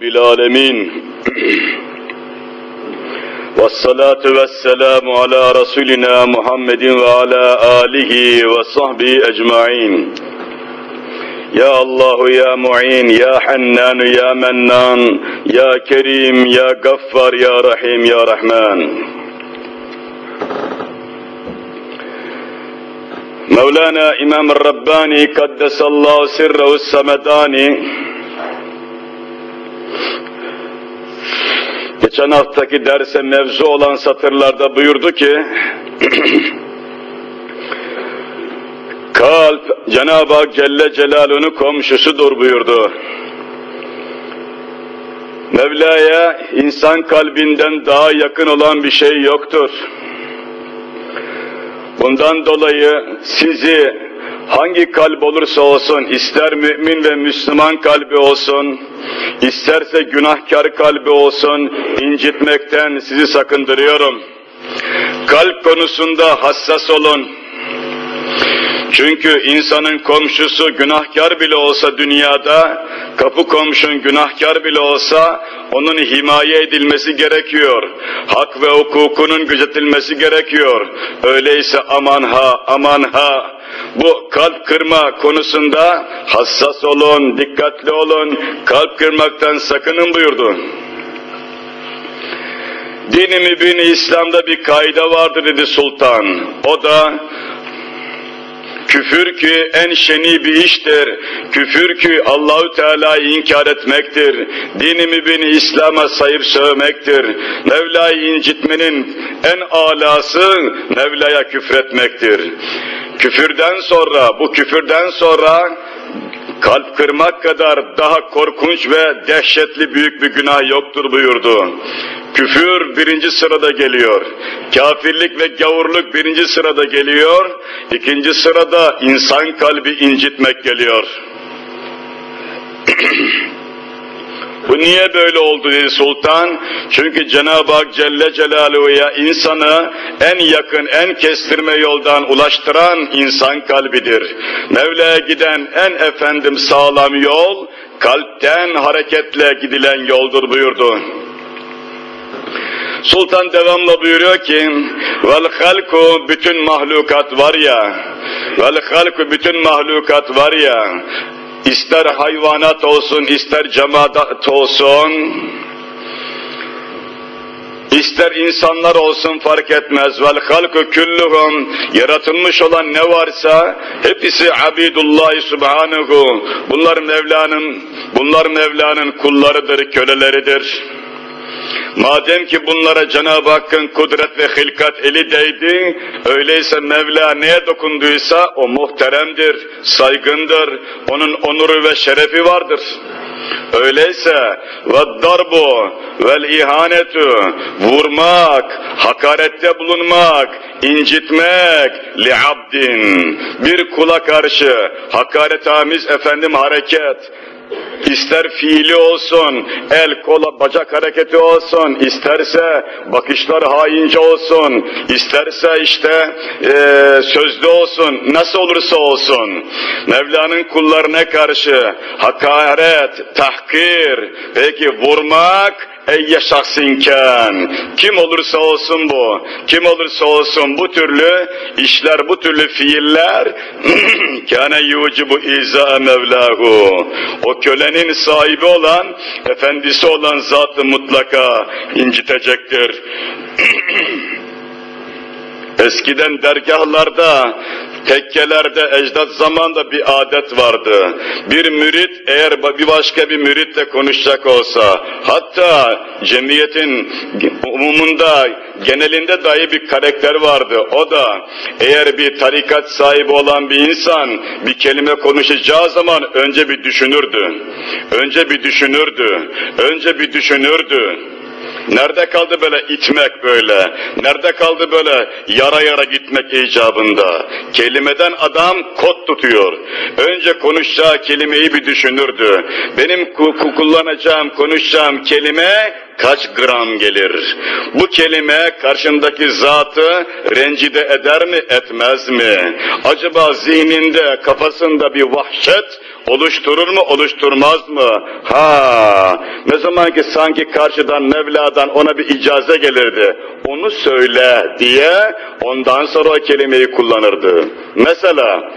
Bilalemin ve salatu ve selamu ala Resulina Muhammedin ve ala alihi ve sahbihi ecmain. Ya Allahu ya Mu'in, ya Hennanu, ya Mennan, ya Kerim, ya Gaffar, ya Rahim, ya Rahman. Mevlana İmam Rabbani Kaddesallahu Sirrehu Semedani Geçen haftaki derse mevzu olan satırlarda buyurdu ki, Kalp Cenab-ı Hak Celle Celaluhu'nun komşusudur buyurdu. Mevla'ya insan kalbinden daha yakın olan bir şey yoktur. Bundan dolayı sizi hangi kalp olursa olsun, ister mümin ve Müslüman kalbi olsun, isterse günahkar kalbi olsun, incitmekten sizi sakındırıyorum. Kalp konusunda hassas olun. Çünkü insanın komşusu günahkar bile olsa dünyada, kapı komşun günahkar bile olsa, onun himaye edilmesi gerekiyor. Hak ve hukukunun gözetilmesi gerekiyor. Öyleyse aman ha, aman ha, bu kalp kırma konusunda hassas olun, dikkatli olun, kalp kırmaktan sakının buyurdu. Dini İslam'da bir kaide vardır dedi sultan. O da Küfür ki en şeni bir iştir. Küfür ki Allahü Teala'yı inkar etmektir. Dini mübini İslam'a sayıp sövmektir. Mevla'yı incitmenin en alası Mevla'ya küfretmektir. Küfürden sonra, bu küfürden sonra kalp kırmak kadar daha korkunç ve dehşetli büyük bir günah yoktur buyurdu. Küfür birinci sırada geliyor. Kafirlik ve gavurluk birinci sırada geliyor. İkinci sırada insan kalbi incitmek geliyor. Bu niye böyle oldu dedi sultan? Çünkü Cenab-ı Hak Celle Celaluhu'ya insanı en yakın, en kestirme yoldan ulaştıran insan kalbidir. Mevla'ya giden en efendim sağlam yol, kalpten hareketle gidilen yoldur buyurdu. Sultan devamlı buyuruyor ki vel halku bütün mahlukat var ya vel halku bütün mahlukat var ya ister hayvanat olsun ister cemaat olsun İster insanlar olsun fark etmez. Vel halku külluhum yaratılmış olan ne varsa hepsi abidullah subhanahu. Bunlar Mevla'nın bunlar Mevla'nın kullarıdır, köleleridir. Madem ki bunlara Cenab-ı Hakk'ın kudret ve hilkat eli değdi, öyleyse Mevla neye dokunduysa o muhteremdir, saygındır, onun onuru ve şerefi vardır. Öyleyse ve darbu vel ihanetu vurmak, hakarette bulunmak, incitmek li abdin bir kula karşı hakaretamiz efendim hareket İster fiili olsun, el kola bacak hareketi olsun, isterse bakışlar haince olsun, isterse işte e, sözlü olsun, nasıl olursa olsun. Mevla'nın kullarına karşı hakaret, tahkir, peki vurmak, ey şahsinken, kim olursa olsun bu, kim olursa olsun bu türlü işler, bu türlü fiiller, kâne yucibu izâ mevlahu, o kölenin sahibi olan, efendisi olan zatı mutlaka incitecektir. Eskiden dergahlarda, tekkelerde, ecdat zamanında bir adet vardı. Bir mürit eğer bir başka bir müritle konuşacak olsa, hatta cemiyetin umumunda, genelinde dahi bir karakter vardı. O da eğer bir tarikat sahibi olan bir insan bir kelime konuşacağı zaman önce bir düşünürdü. Önce bir düşünürdü. Önce bir düşünürdü. Nerede kaldı böyle itmek böyle? Nerede kaldı böyle yara yara gitmek icabında? Kelimeden adam kod tutuyor. Önce konuşacağı kelimeyi bir düşünürdü. Benim kullanacağım, konuşacağım kelime kaç gram gelir? Bu kelime karşındaki zatı rencide eder mi etmez mi? Acaba zihninde kafasında bir vahşet oluşturur mu oluşturmaz mı? Ha, ne zaman ki sanki karşıdan Mevla'dan ona bir icaze gelirdi. Onu söyle diye ondan sonra o kelimeyi kullanırdı. Mesela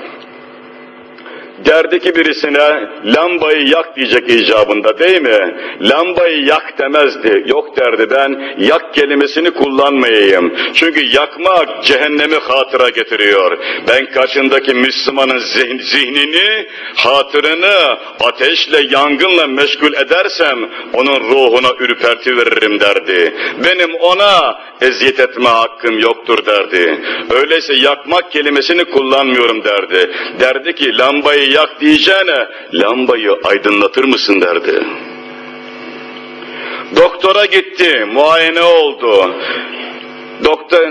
derdi ki birisine lambayı yak diyecek icabında değil mi? Lambayı yak demezdi. Yok derdi ben yak kelimesini kullanmayayım. Çünkü yakmak cehennemi hatıra getiriyor. Ben karşındaki Müslümanın zihn, zihnini, hatırını ateşle, yangınla meşgul edersem onun ruhuna ürperti veririm derdi. Benim ona eziyet etme hakkım yoktur derdi. Öyleyse yakmak kelimesini kullanmıyorum derdi. Derdi ki lambayı yak diyeceğine lambayı aydınlatır mısın derdi. Doktora gitti, muayene oldu. Doktor,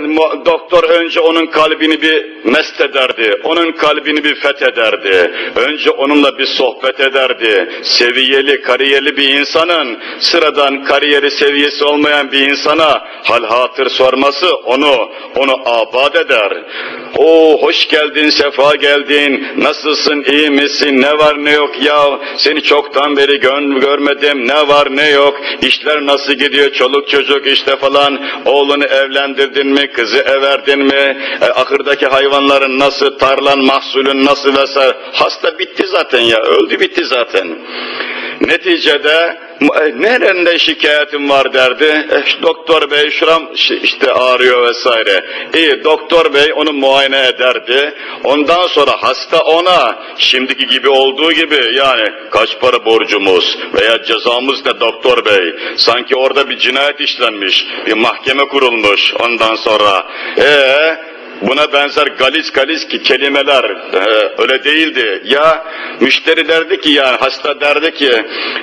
doktor önce onun kalbini bir mest ederdi, onun kalbini bir fethederdi. Önce onunla bir sohbet ederdi. Seviyeli, kariyerli bir insanın, sıradan kariyeri seviyesi olmayan bir insana hal hatır sorması onu, onu abad eder. O hoş geldin, sefa geldin, nasılsın, iyi misin, ne var ne yok ya, seni çoktan beri gör, görmedim, ne var ne yok, işler nasıl gidiyor, çoluk çocuk işte falan, oğlunu evlendir evlendirdin mi, kızı everdin mi, e, ahırdaki hayvanların nasıl, tarlan mahsulün nasıl vesaire. Hasta bitti zaten ya, öldü bitti zaten. Neticede e, nerede şikayetim var derdi. E, doktor bey şuram işte ağrıyor vesaire. İyi doktor bey onu muayene ederdi. Ondan sonra hasta ona şimdiki gibi olduğu gibi yani kaç para borcumuz veya cezamız ne doktor bey. Sanki orada bir cinayet işlenmiş, bir mahkeme kurulmuş ondan sonra. Eee Buna benzer galis galis ki kelimeler e, öyle değildi. Ya müşteri derdi ki yani hasta derdi ki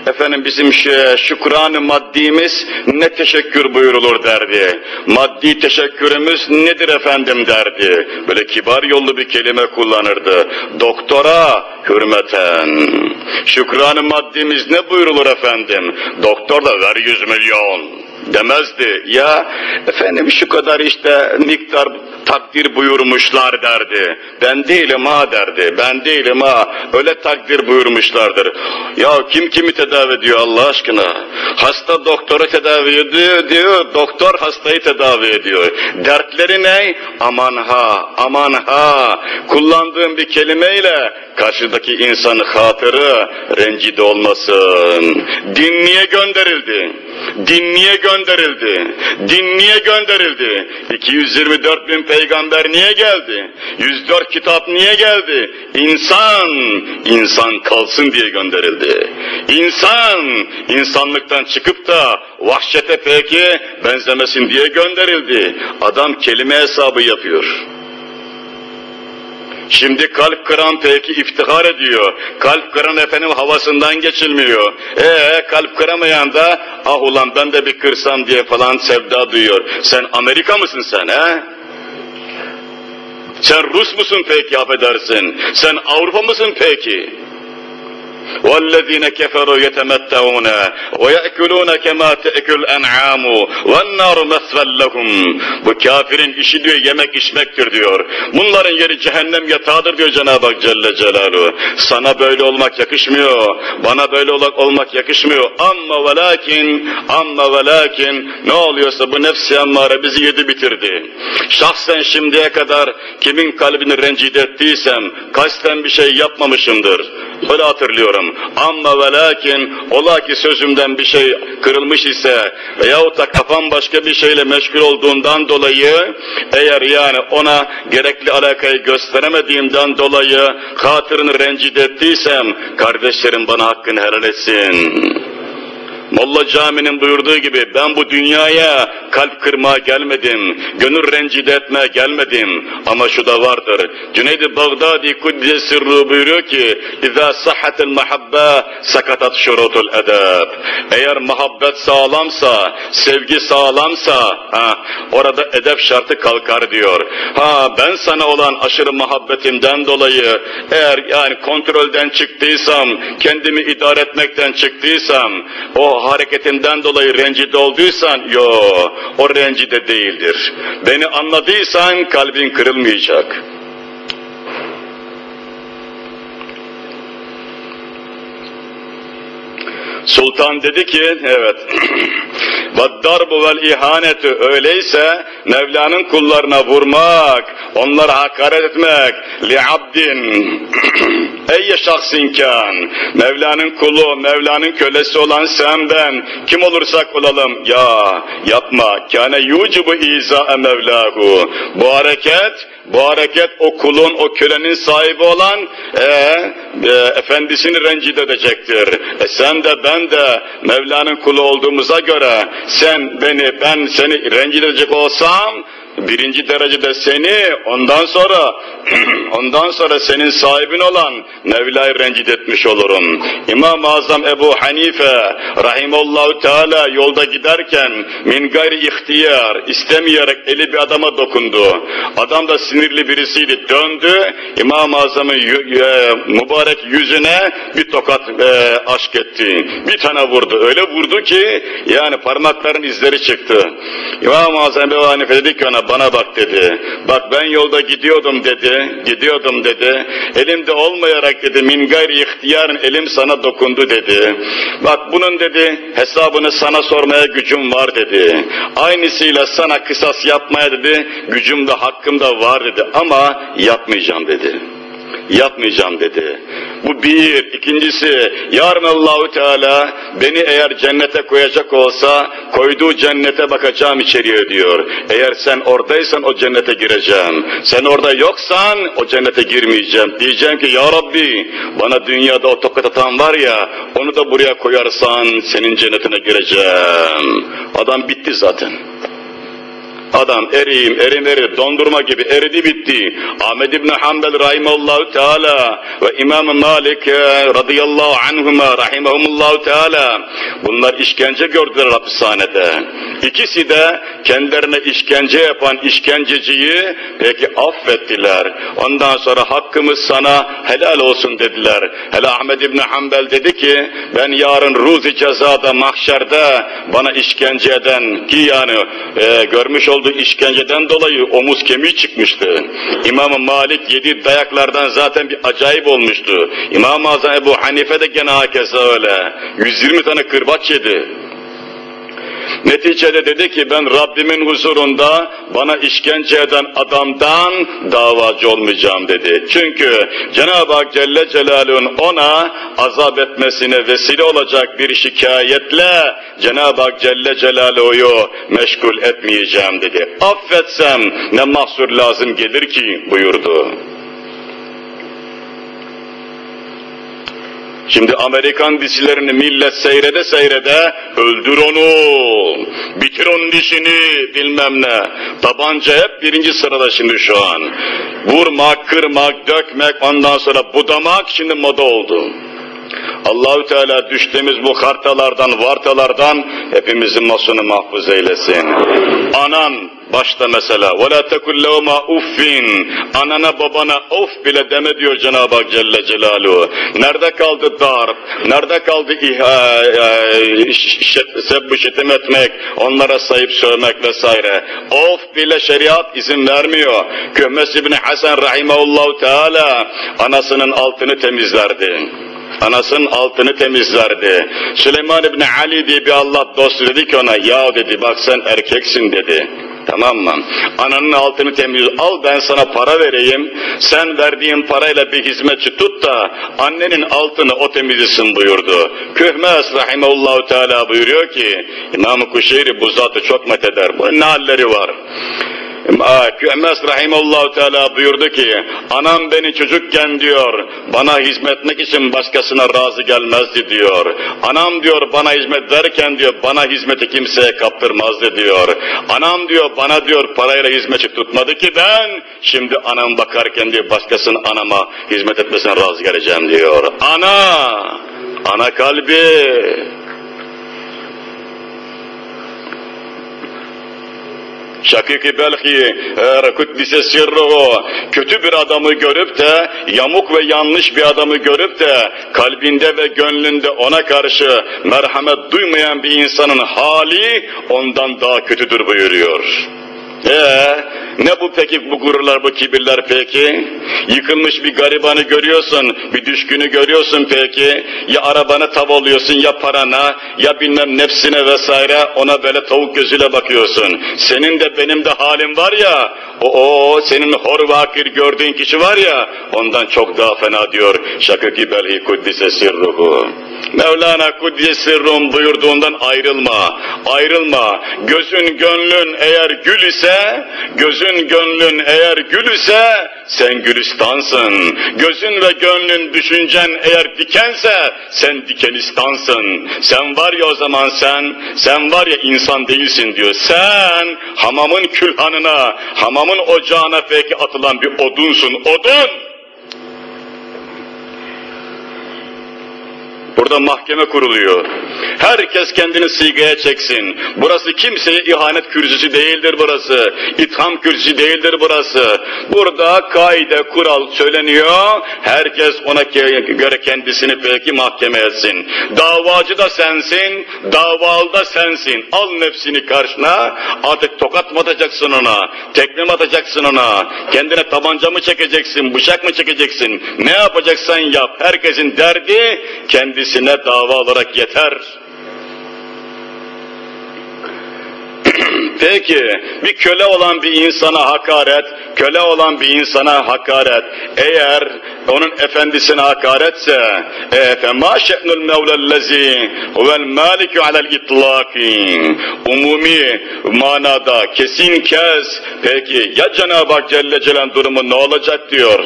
efendim bizim şükran maddimiz ne teşekkür buyurulur derdi. Maddi teşekkürümüz nedir efendim derdi. Böyle kibar yollu bir kelime kullanırdı. Doktora hürmeten. Şükran maddimiz ne buyurulur efendim? Doktor da ver yüz milyon demezdi. Ya efendim şu kadar işte miktar takdir buyurmuşlar derdi. Ben değilim ha derdi. Ben değilim ha. Öyle takdir buyurmuşlardır. Ya kim kimi tedavi ediyor Allah aşkına? Hasta doktoru tedavi ediyor diyor. Doktor hastayı tedavi ediyor. Dertleri ne? Aman ha, aman ha. Kullandığım bir kelimeyle karşıdaki insanın hatırı rencide olmasın. Din niye gönderildi? Din niye gönderildi? Din niye gönderildi? 224 bin peygamber niye geldi? 104 kitap niye geldi? İnsan, insan kalsın diye gönderildi. İnsan, insanlıktan çıkıp da vahşete peki benzemesin diye gönderildi. Adam kelime hesabı yapıyor. Şimdi kalp kıran peki iftihar ediyor. Kalp kıran efendim havasından geçilmiyor. Ee kalp kıramayan da ah ulan ben de bir kırsam diye falan sevda duyuyor. Sen Amerika mısın sen he? Sen Rus musun peki affedersin? Sen Avrupa mısın peki? وَالَّذ۪ينَ كَفَرُوا يَتَمَتَّعُونَ وَيَأْكُلُونَ كَمَا تَأْكُلْ اَنْعَامُ وَالنَّارُ مَثْوَلْ لَهُمْ Bu kafirin işi diyor yemek içmektir diyor. Bunların yeri cehennem yatağıdır diyor Cenab-ı Hak Celle Celaluhu. Sana böyle olmak yakışmıyor. Bana böyle olmak yakışmıyor. Amma ve lakin, amma ve lakin ne oluyorsa bu nefsi ammare bizi yedi bitirdi. Şahsen şimdiye kadar kimin kalbini rencide ettiysem kasten bir şey yapmamışımdır. Böyle hatırlıyorum. Amma ve lakin ola ki sözümden bir şey kırılmış ise veyahut da kafam başka bir şeyle meşgul olduğundan dolayı eğer yani ona gerekli alakayı gösteremediğimden dolayı hatırını rencide ettiysem kardeşlerim bana hakkını helal etsin. Molla Cami'nin buyurduğu gibi ben bu dünyaya kalp kırmaya gelmedim, gönül rencide etmeye gelmedim ama şu da vardır. Cüneyd-i Bağdadi Kuddise Sirru buyuruyor ki اِذَا صَحَّتِ الْمَحَبَّةِ سَكَتَتْ شُرُوتُ الْاَدَابِ Eğer muhabbet sağlamsa, sevgi sağlamsa ha, orada edep şartı kalkar diyor. Ha ben sana olan aşırı muhabbetimden dolayı eğer yani kontrolden çıktıysam, kendimi idare etmekten çıktıysam hareketinden dolayı rencide olduysan, yo, o rencide değildir. Beni anladıysan kalbin kırılmayacak. Sultan dedi ki, evet, وَالدَّرْبُ وَالْاِهَانَةُ Öyleyse Mevla'nın kullarına vurmak, onlara hakaret etmek, li'abdin, ey şahsin kan, Mevla'nın kulu, Mevla'nın kölesi olan sen ben, kim olursak olalım, ya yapma, kâne yucibu izâe Mevlahu. Bu hareket, bu hareket o kulun, o kölenin sahibi olan e, e, efendisini rencide edecektir. E sen de ben de Mevla'nın kulu olduğumuza göre sen beni, ben seni rencide olsam birinci derecede seni ondan sonra ondan sonra senin sahibin olan Mevla'yı rencide etmiş olurum. İmam-ı Azam Ebu Hanife rahimallahu teala yolda giderken min gayri ihtiyar istemeyerek eli bir adama dokundu. Adam da sinirli birisiydi. Döndü İmam-ı Azam'ın e, mübarek yüzüne bir tokat e, aşk etti. Bir tane vurdu. Öyle vurdu ki yani parmakların izleri çıktı. İmam-ı Azam Ebu Hanife dedi ki ona bana bak dedi. Bak ben yolda gidiyordum dedi. Gidiyordum dedi. Elimde olmayarak dedi min gayri ihtiyarın elim sana dokundu dedi. Bak bunun dedi hesabını sana sormaya gücüm var dedi. Aynısıyla sana kısas yapmaya dedi gücüm de hakkım da var dedi ama yapmayacağım dedi yapmayacağım dedi. Bu bir. İkincisi, yarın Allahu Teala beni eğer cennete koyacak olsa koyduğu cennete bakacağım içeriye diyor. Eğer sen oradaysan o cennete gireceğim. Sen orada yoksan o cennete girmeyeceğim. Diyeceğim ki ya Rabbi bana dünyada o tokat atan var ya onu da buraya koyarsan senin cennetine gireceğim. Adam bitti zaten. Adam eriyim, erim eri, dondurma gibi eridi bitti. Ahmed İbni Hanbel rahimallahu teala ve İmam Malik e, radıyallahu anhuma rahimahumullahu teala bunlar işkence gördüler hapishanede. İkisi de kendilerine işkence yapan işkenceciyi peki affettiler. Ondan sonra hakkımız sana helal olsun dediler. Hele Ahmed İbni Hanbel dedi ki ben yarın ruzi cezada mahşerde bana işkence eden ki yani e, görmüş olduğu işkenceden dolayı omuz kemiği çıkmıştı. İmam Malik yedi dayaklardan zaten bir acayip olmuştu. İmam-ı Azam Ebu Hanife de gene hakeza öyle. 120 tane kırbaç yedi. Neticede dedi ki ben Rabbimin huzurunda bana işkence eden adamdan davacı olmayacağım dedi. Çünkü Cenab-ı Hak Celle Celaluhu'nun ona azap etmesine vesile olacak bir şikayetle Cenab-ı Hak Celle Celaluhu'yu meşgul etmeyeceğim dedi. Affetsem ne mahsur lazım gelir ki buyurdu. Şimdi Amerikan dizilerini millet seyrede seyrede öldür onu, bitir onun dişini bilmem ne. Tabanca hep birinci sırada şimdi şu an. Vurmak, kırmak, dökmek ondan sonra budamak şimdi moda oldu. Allahü Teala düştüğümüz bu kartalardan, vartalardan hepimizin masunu mahfuz eylesin. Anan başta mesela وَلَا تَكُلْ لَوْمَا uffin Anana babana of bile deme diyor Cenab-ı Hak Celle Celaluhu. Nerede kaldı darp? Nerede kaldı iha, e, sebbü şetim etmek, onlara sayıp sövmek vesaire. Of bile şeriat izin vermiyor. Köhmes İbni Hasan Rahimahullahu Teala anasının altını temizlerdi anasının altını temizlerdi. Süleyman İbni Ali diye bir Allah dostu dedi ki ona, ya dedi bak sen erkeksin dedi. Tamam mı? Ananın altını temiz al ben sana para vereyim. Sen verdiğin parayla bir hizmetçi tut da annenin altını o temizlesin buyurdu. Kühmes rahimeullahu teala buyuruyor ki İmam-ı Kuşeyri bu zatı çok metheder. Bunun ne halleri var? Kühmes rahimallahu teala buyurdu ki, anam beni çocukken diyor, bana hizmetmek için başkasına razı gelmezdi diyor. Anam diyor bana hizmet derken diyor, bana hizmeti kimseye kaptırmazdı diyor. Anam diyor bana diyor parayla hizmetçi tutmadı ki ben, şimdi anam bakarken diyor başkasının anama hizmet etmesine razı geleceğim diyor. Ana, ana kalbi, Şakik-i Belhi, er kuddise sirruhu, kötü bir adamı görüp de, yamuk ve yanlış bir adamı görüp de, kalbinde ve gönlünde ona karşı merhamet duymayan bir insanın hali ondan daha kötüdür buyuruyor. Ee, ne bu peki bu gururlar, bu kibirler peki? Yıkılmış bir garibanı görüyorsun, bir düşkünü görüyorsun peki. Ya arabanı tav ya parana, ya bilmem nefsine vesaire ona böyle tavuk gözüyle bakıyorsun. Senin de benim de halim var ya, o, o senin hor vakir gördüğün kişi var ya, ondan çok daha fena diyor. Şakaki belhi kuddise sirruhu. Mevlana Kuddise buyurduğundan ayrılma, ayrılma. Gözün gönlün eğer gül ise, gözün gönlün eğer gül ise, sen gülistansın. Gözün ve gönlün düşüncen eğer dikense, sen dikenistansın. Sen var ya o zaman sen, sen var ya insan değilsin diyor. Sen hamamın külhanına, hamamın ocağına peki atılan bir odunsun, odun. Burada mahkeme kuruluyor. Herkes kendini sigaya çeksin. Burası kimseye ihanet kürsüsü değildir burası. İtham kürsüsü değildir burası. Burada kaide, kural söyleniyor. Herkes ona göre kendisini belki mahkeme etsin. Davacı da sensin, davalı da sensin. Al nefsini karşına, artık tokat mı atacaksın ona, tekme mi atacaksın ona, kendine tabanca mı çekeceksin, bıçak mı çekeceksin, ne yapacaksan yap. Herkesin derdi kendisi kendisine dava olarak yeter. Peki bir köle olan bir insana hakaret, köle olan bir insana hakaret, eğer onun efendisine hakaretse, فَمَا شَأْنُ الْمَوْلَ الَّذ۪ي هُوَ الْمَالِكُ عَلَى الْاِطْلَاقِ Umumi manada kesin kes, peki ya Cenab-ı Hak Celle Celal durumu ne olacak diyor.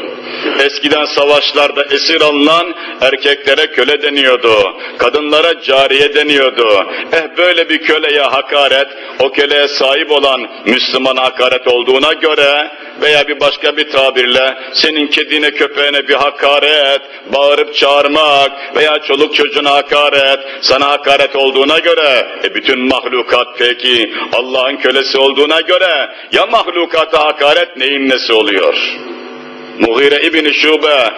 Eskiden savaşlarda esir alınan erkeklere köle deniyordu, kadınlara cariye deniyordu. Eh böyle bir köleye hakaret, o köleye sahip olan Müslüman hakaret olduğuna göre veya bir başka bir tabirle senin kedine köpeğine bir hakaret, bağırıp çağırmak veya çoluk çocuğuna hakaret, sana hakaret olduğuna göre e bütün mahlukat peki Allah'ın kölesi olduğuna göre ya mahlukata hakaret neyin nesi oluyor? Mughire İbni Şube,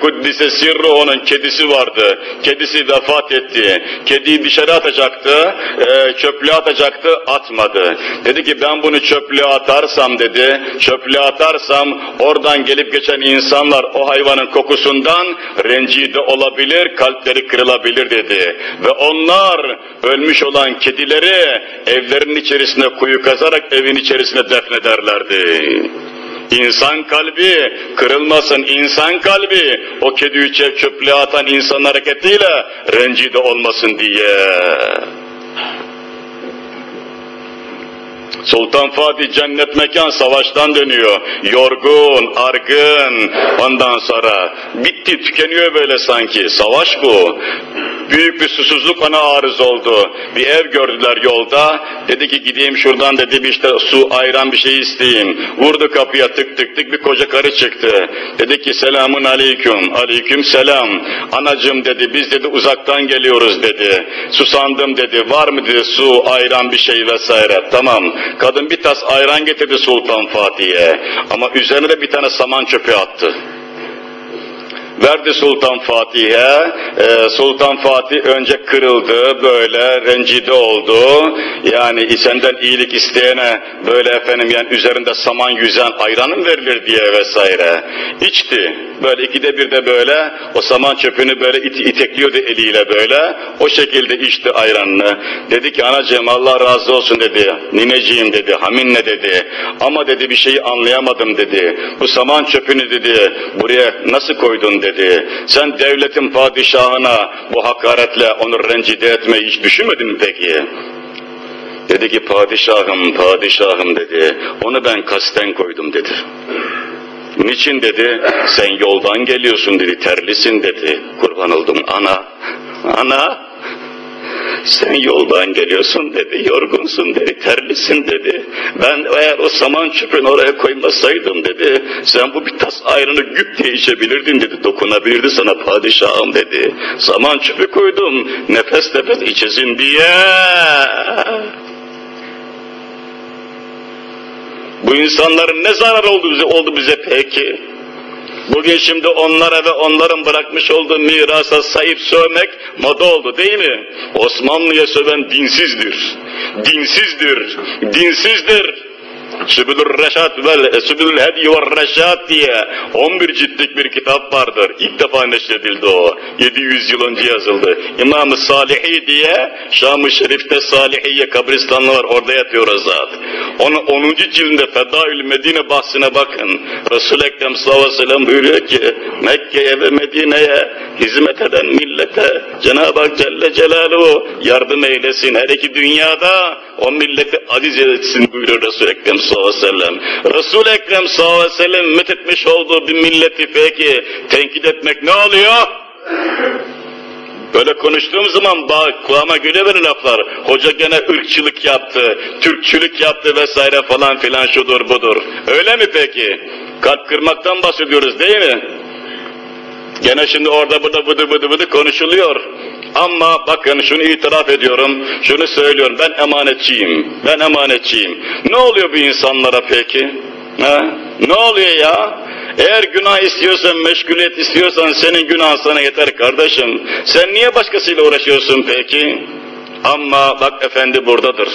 Kuddise Sirru onun kedisi vardı. Kedisi vefat etti. Kediyi dışarı atacaktı, e, çöplüğe atacaktı, atmadı. Dedi ki ben bunu çöplüğe atarsam dedi, çöplüğe atarsam oradan gelip geçen insanlar o hayvanın kokusundan rencide olabilir, kalpleri kırılabilir dedi. Ve onlar ölmüş olan kedileri evlerin içerisine kuyu kazarak evin içerisine defnederlerdi. İnsan kalbi kırılmasın, insan kalbi o kediyi çöplüğe atan insan hareketiyle rencide olmasın diye. Sultan Fatih cennet mekan savaştan dönüyor. Yorgun, argın. Ondan sonra bitti, tükeniyor böyle sanki. Savaş bu. Büyük bir susuzluk ona arız oldu. Bir ev gördüler yolda. Dedi ki gideyim şuradan dedi bir işte su, ayran bir şey isteyeyim. Vurdu kapıya tık tık tık bir koca karı çıktı. Dedi ki selamun aleyküm. Aleyküm selam. Anacım dedi biz dedi uzaktan geliyoruz dedi. Susandım dedi. Var mı dedi su, ayran bir şey vesaire. Tamam. Kadın bir tas ayran getirdi Sultan Fatih'e. Ama üzerine de bir tane saman çöpü attı verdi Sultan Fatih'e. Ee, Sultan Fatih önce kırıldı, böyle rencide oldu. Yani senden iyilik isteyene böyle efendim yani üzerinde saman yüzen ayranım verilir diye vesaire. İçti. Böyle ikide bir de böyle o saman çöpünü böyle it itekliyordu eliyle böyle. O şekilde içti ayranını. Dedi ki anacığım Allah razı olsun dedi. Nineciğim dedi, haminle dedi. Ama dedi bir şeyi anlayamadım dedi. Bu saman çöpünü dedi buraya nasıl koydun dedi. Sen devletin padişahına bu hakaretle onu rencide etmeyi hiç düşünmedin mi peki? Dedi ki padişahım, padişahım dedi. Onu ben kasten koydum dedi. Niçin dedi, sen yoldan geliyorsun dedi, terlisin dedi. Kurban oldum ana, ana. Sen yoldan geliyorsun dedi, yorgunsun dedi, terlisin dedi. Ben eğer o saman çöpünü oraya koymasaydım dedi, sen bu bir tas ayrını güp diye dedi, dokunabilirdi sana padişahım dedi. Saman çöpü koydum, nefes nefes içesin diye. Bu insanların ne zararı oldu bize, oldu bize peki? Bugün şimdi onlara ve onların bırakmış olduğu mirasa sahip sövmek moda oldu değil mi? Osmanlı'ya söven dinsizdir, dinsizdir, dinsizdir. Sübülür Reşat ve Sübülül Hedi ve Reşat diye 11 ciltlik bir kitap vardır. İlk defa neşredildi o. 700 yıl önce yazıldı. İmam-ı Salihi diye Şam-ı Şerif'te Salihiye kabristanlı var. Orada yatıyor o zat. Onun 10. cildinde Fedaül Medine bahsine bakın. Resul-i Ekrem sallallahu buyuruyor ki Mekke'ye ve Medine'ye hizmet eden millete Cenab-ı Hak Celle Celaluhu yardım eylesin. Her iki dünyada o milleti aziz etsin buyuruyor Resul-i Ekrem sallallahu aleyhi ve sellem. Resul-i Ekrem sallallahu aleyhi ve sellem methetmiş olduğu bir milleti peki tenkit etmek ne oluyor? Böyle konuştuğum zaman bak kulağıma geliyor böyle laflar. Hoca gene ırkçılık yaptı, Türkçülük yaptı vesaire falan filan şudur budur. Öyle mi peki? Kalp kırmaktan bahsediyoruz değil mi? Gene şimdi orada burada bıdı bıdı bıdı konuşuluyor. Ama bakın şunu itiraf ediyorum, şunu söylüyorum, ben emanetçiyim, ben emanetçiyim. Ne oluyor bu insanlara peki? Ha? Ne oluyor ya? Eğer günah istiyorsan, meşguliyet istiyorsan senin günah sana yeter kardeşim. Sen niye başkasıyla uğraşıyorsun peki? Ama bak efendi buradadır.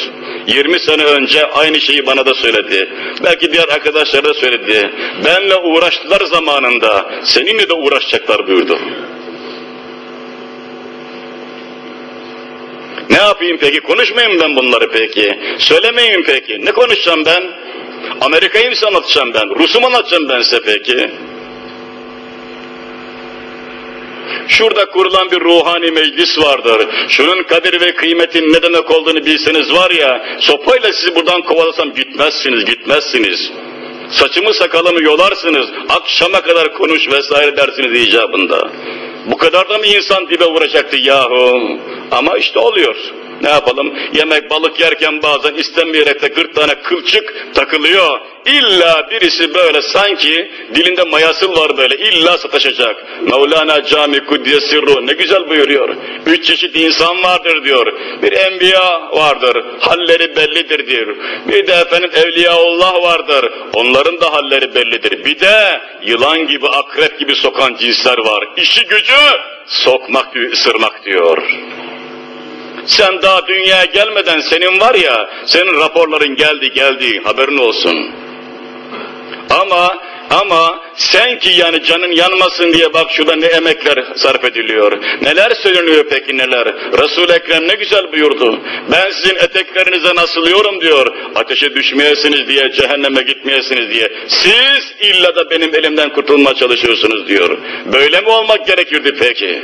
20 sene önce aynı şeyi bana da söyledi. Belki diğer arkadaşlar da söyledi. Benle uğraştılar zamanında. Seninle de uğraşacaklar buyurdu. Ne yapayım peki? Konuşmayayım ben bunları peki? Söylemeyeyim peki? Ne konuşacağım ben? Amerika'yı mı anlatacağım ben? Rus'u mu anlatacağım ben size peki? Şurada kurulan bir ruhani meclis vardır. Şunun kadir ve kıymetin ne demek olduğunu bilseniz var ya, sopayla sizi buradan kovalasam gitmezsiniz, gitmezsiniz. Saçımı sakalımı yolarsınız, akşama kadar konuş vesaire dersiniz icabında. Bu kadar da mı insan dibe vuracaktı yahu? Ama işte oluyor. Ne yapalım? Yemek balık yerken bazen istenmeyerek de gırtlağına kılçık takılıyor. İlla birisi böyle sanki dilinde mayası var böyle illa sataşacak. Mevlana Cami Kuddiye Sirru ne güzel buyuruyor. Üç çeşit insan vardır diyor. Bir enbiya vardır. Halleri bellidir diyor. Bir de efendim evliyaullah vardır. Onların da halleri bellidir. Bir de yılan gibi akrep gibi sokan cinsler var. İşi gücü sokmak ısırmak diyor. Sen daha dünyaya gelmeden senin var ya, senin raporların geldi geldi haberin olsun. Ama ama sen ki yani canın yanmasın diye bak şurada ne emekler sarf ediliyor. Neler söyleniyor peki neler? resul Ekrem ne güzel buyurdu. Ben sizin eteklerinize nasılıyorum diyor. Ateşe düşmeyesiniz diye, cehenneme gitmeyesiniz diye. Siz illa da benim elimden kurtulmaya çalışıyorsunuz diyor. Böyle mi olmak gerekirdi peki?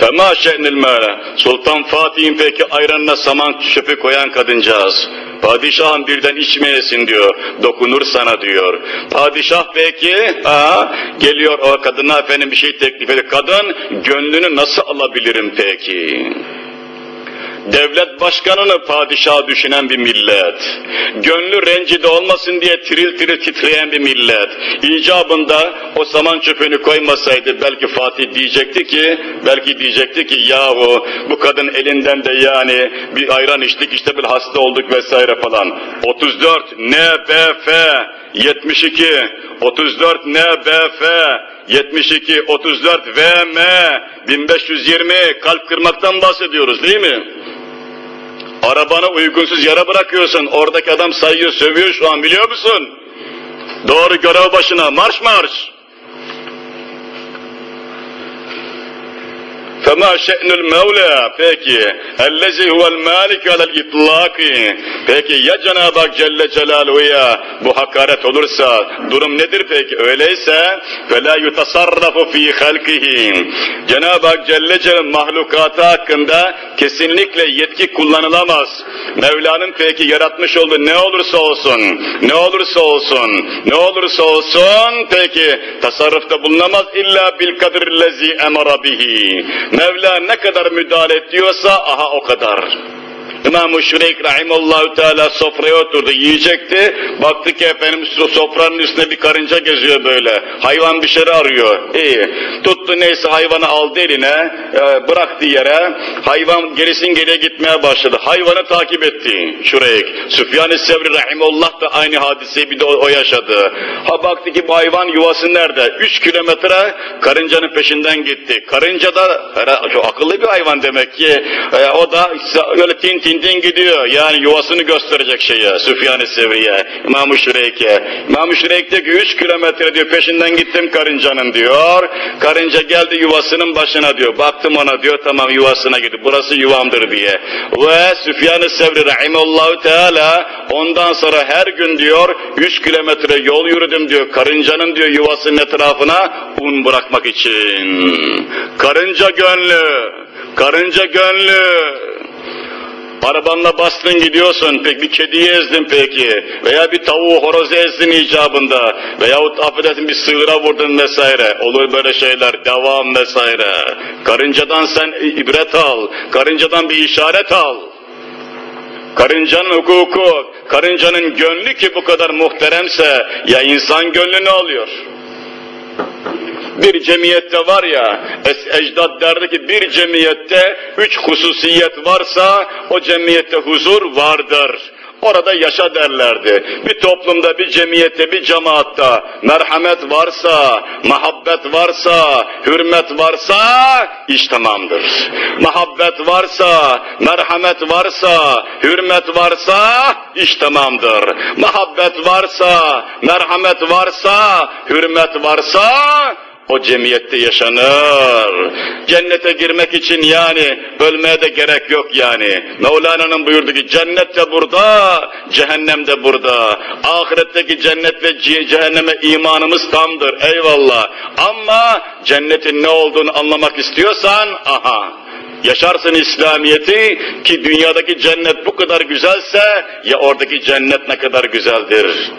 Fema şe'nil mâle. Sultan Fatih'in peki ayranına saman çöpü koyan kadıncağız. Padişahım birden içmeyesin diyor. Dokunur sana diyor. Padişah peki aa, geliyor o kadına efendim bir şey teklif ediyor. Kadın gönlünü nasıl alabilirim peki? Devlet başkanını padişah düşünen bir millet, gönlü rencide olmasın diye tiril tiril titreyen bir millet, icabında o saman çöpünü koymasaydı belki Fatih diyecekti ki, belki diyecekti ki yahu bu kadın elinden de yani bir ayran içtik işte bir hasta olduk vesaire falan. 34 NBF 72 34 NBF 72 34 VM 1520 kalp kırmaktan bahsediyoruz değil mi? Arabanı uygunsuz yere bırakıyorsun. Oradaki adam sayıyor, sövüyor şu an biliyor musun? Doğru görev başına marş marş. Fema şe'nül mevla, peki, ellezi huvel malik alel itlaki, peki ya Cenab-ı Hak Celle Celaluhu'ya bu hakaret olursa, durum nedir peki? Öyleyse, ve la yutasarrafu fî halkihi, Cenab-ı Hak Celle Celaluhu mahlukatı hakkında kesinlikle yetki kullanılamaz. Mevla'nın peki yaratmış olduğu ne olursa olsun, ne olursa olsun, ne olursa olsun peki tasarrufta bulunamaz illa bil kadirlezi emara bihi. Mevla ne kadar müdahale ediyorsa aha o kadar. İmam-ı Şureyk Rahimallahu Teala sofraya oturdu, yiyecekti. Baktı ki efendim sofranın üstünde bir karınca geziyor böyle. Hayvan bir şey arıyor. İyi. Tuttu neyse hayvanı aldı eline, e, bıraktı yere. Hayvan gerisin geriye gitmeye başladı. Hayvanı takip etti Şureyk. Süfyan-ı Sevri Rahimullah da aynı hadiseyi bir de o, yaşadı. Ha baktı ki bu hayvan yuvası nerede? Üç kilometre karıncanın peşinden gitti. Karınca da akıllı bir hayvan demek ki. E, o da öyle tin Tintin gidiyor yani yuvasını gösterecek şeye Süfyan-ı Sevri'ye, İmam-ı Şüreyk'e. İmam-ı Şüreyk ki 3 kilometre diyor peşinden gittim karıncanın diyor. Karınca geldi yuvasının başına diyor. Baktım ona diyor tamam yuvasına gitti. Burası yuvamdır diye. Ve Süfyan-ı Sevri rahimallahu teala ondan sonra her gün diyor 3 kilometre yol yürüdüm diyor. Karıncanın diyor yuvasının etrafına un bırakmak için. Karınca gönlü, karınca gönlü. Arabanla bastın gidiyorsun, pek bir kediyi ezdin peki, veya bir tavuğu horozu ezdin icabında, veyahut affedersin bir sığıra vurdun vesaire, olur böyle şeyler, devam vesaire. Karıncadan sen ibret al, karıncadan bir işaret al. Karıncanın hukuku, karıncanın gönlü ki bu kadar muhteremse, ya insan gönlü ne oluyor? Bir cemiyette var ya, es ecdad derdi ki bir cemiyette üç hususiyet varsa o cemiyette huzur vardır. Orada yaşa derlerdi. Bir toplumda, bir cemiyette, bir cemaatta merhamet varsa, muhabbet varsa, hürmet varsa iş tamamdır. Muhabbet varsa, merhamet varsa, hürmet varsa iş tamamdır. Muhabbet varsa, merhamet varsa, hürmet varsa o cemiyette yaşanır. Cennete girmek için yani ölmeye de gerek yok yani. Mevlana'nın buyurduğu ki cennet de burada, cehennem de burada. Ahiretteki cennet ve cehenneme imanımız tamdır eyvallah. Ama cennetin ne olduğunu anlamak istiyorsan aha yaşarsın İslamiyet'i ki dünyadaki cennet bu kadar güzelse ya oradaki cennet ne kadar güzeldir.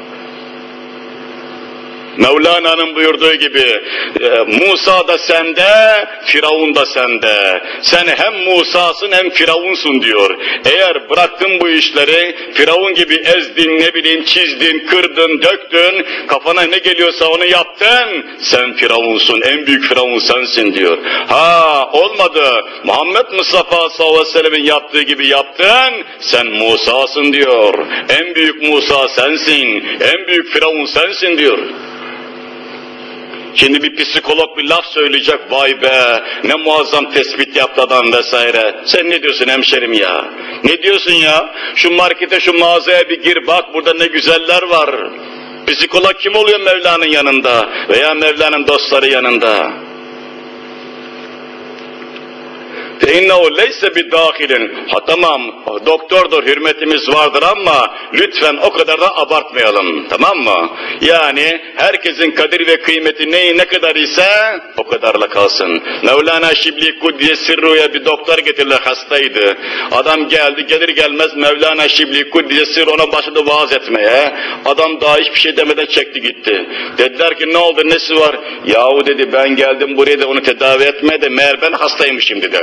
Mevlana'nın buyurduğu gibi e, Musa da sende, Firavun da sende. Sen hem Musa'sın hem Firavunsun diyor. Eğer bıraktın bu işleri, Firavun gibi ezdin, ne bileyim çizdin, kırdın, döktün, kafana ne geliyorsa onu yaptın, sen Firavunsun, en büyük Firavun sensin diyor. Ha olmadı, Muhammed Mustafa sallallahu aleyhi ve sellem'in yaptığı gibi yaptın, sen Musa'sın diyor. En büyük Musa sensin, en büyük Firavun sensin diyor. Şimdi bir psikolog bir laf söyleyecek, vay be ne muazzam tespit yaptı adam vesaire. Sen ne diyorsun hemşerim ya? Ne diyorsun ya? Şu markete şu mağazaya bir gir bak burada ne güzeller var. Psikolog kim oluyor Mevla'nın yanında veya Mevla'nın dostları yanında? فَاِنَّهُ لَيْسَ بِدَاخِلٍ Ha tamam, doktordur, hürmetimiz vardır ama lütfen o kadar da abartmayalım, tamam mı? Yani herkesin kadir ve kıymeti neyi ne kadar ise o kadarla kalsın. Mevlana Şibli Kudye Sirru'ya bir doktor getirdiler, hastaydı. Adam geldi, gelir gelmez Mevlana Şibli Kudye Sirru ona başladı vaaz etmeye. Adam daha hiçbir şey demeden çekti gitti. Dediler ki ne oldu, nesi var? Yahu dedi ben geldim buraya da onu tedavi etmeye de meğer ben hastaymışım dedi.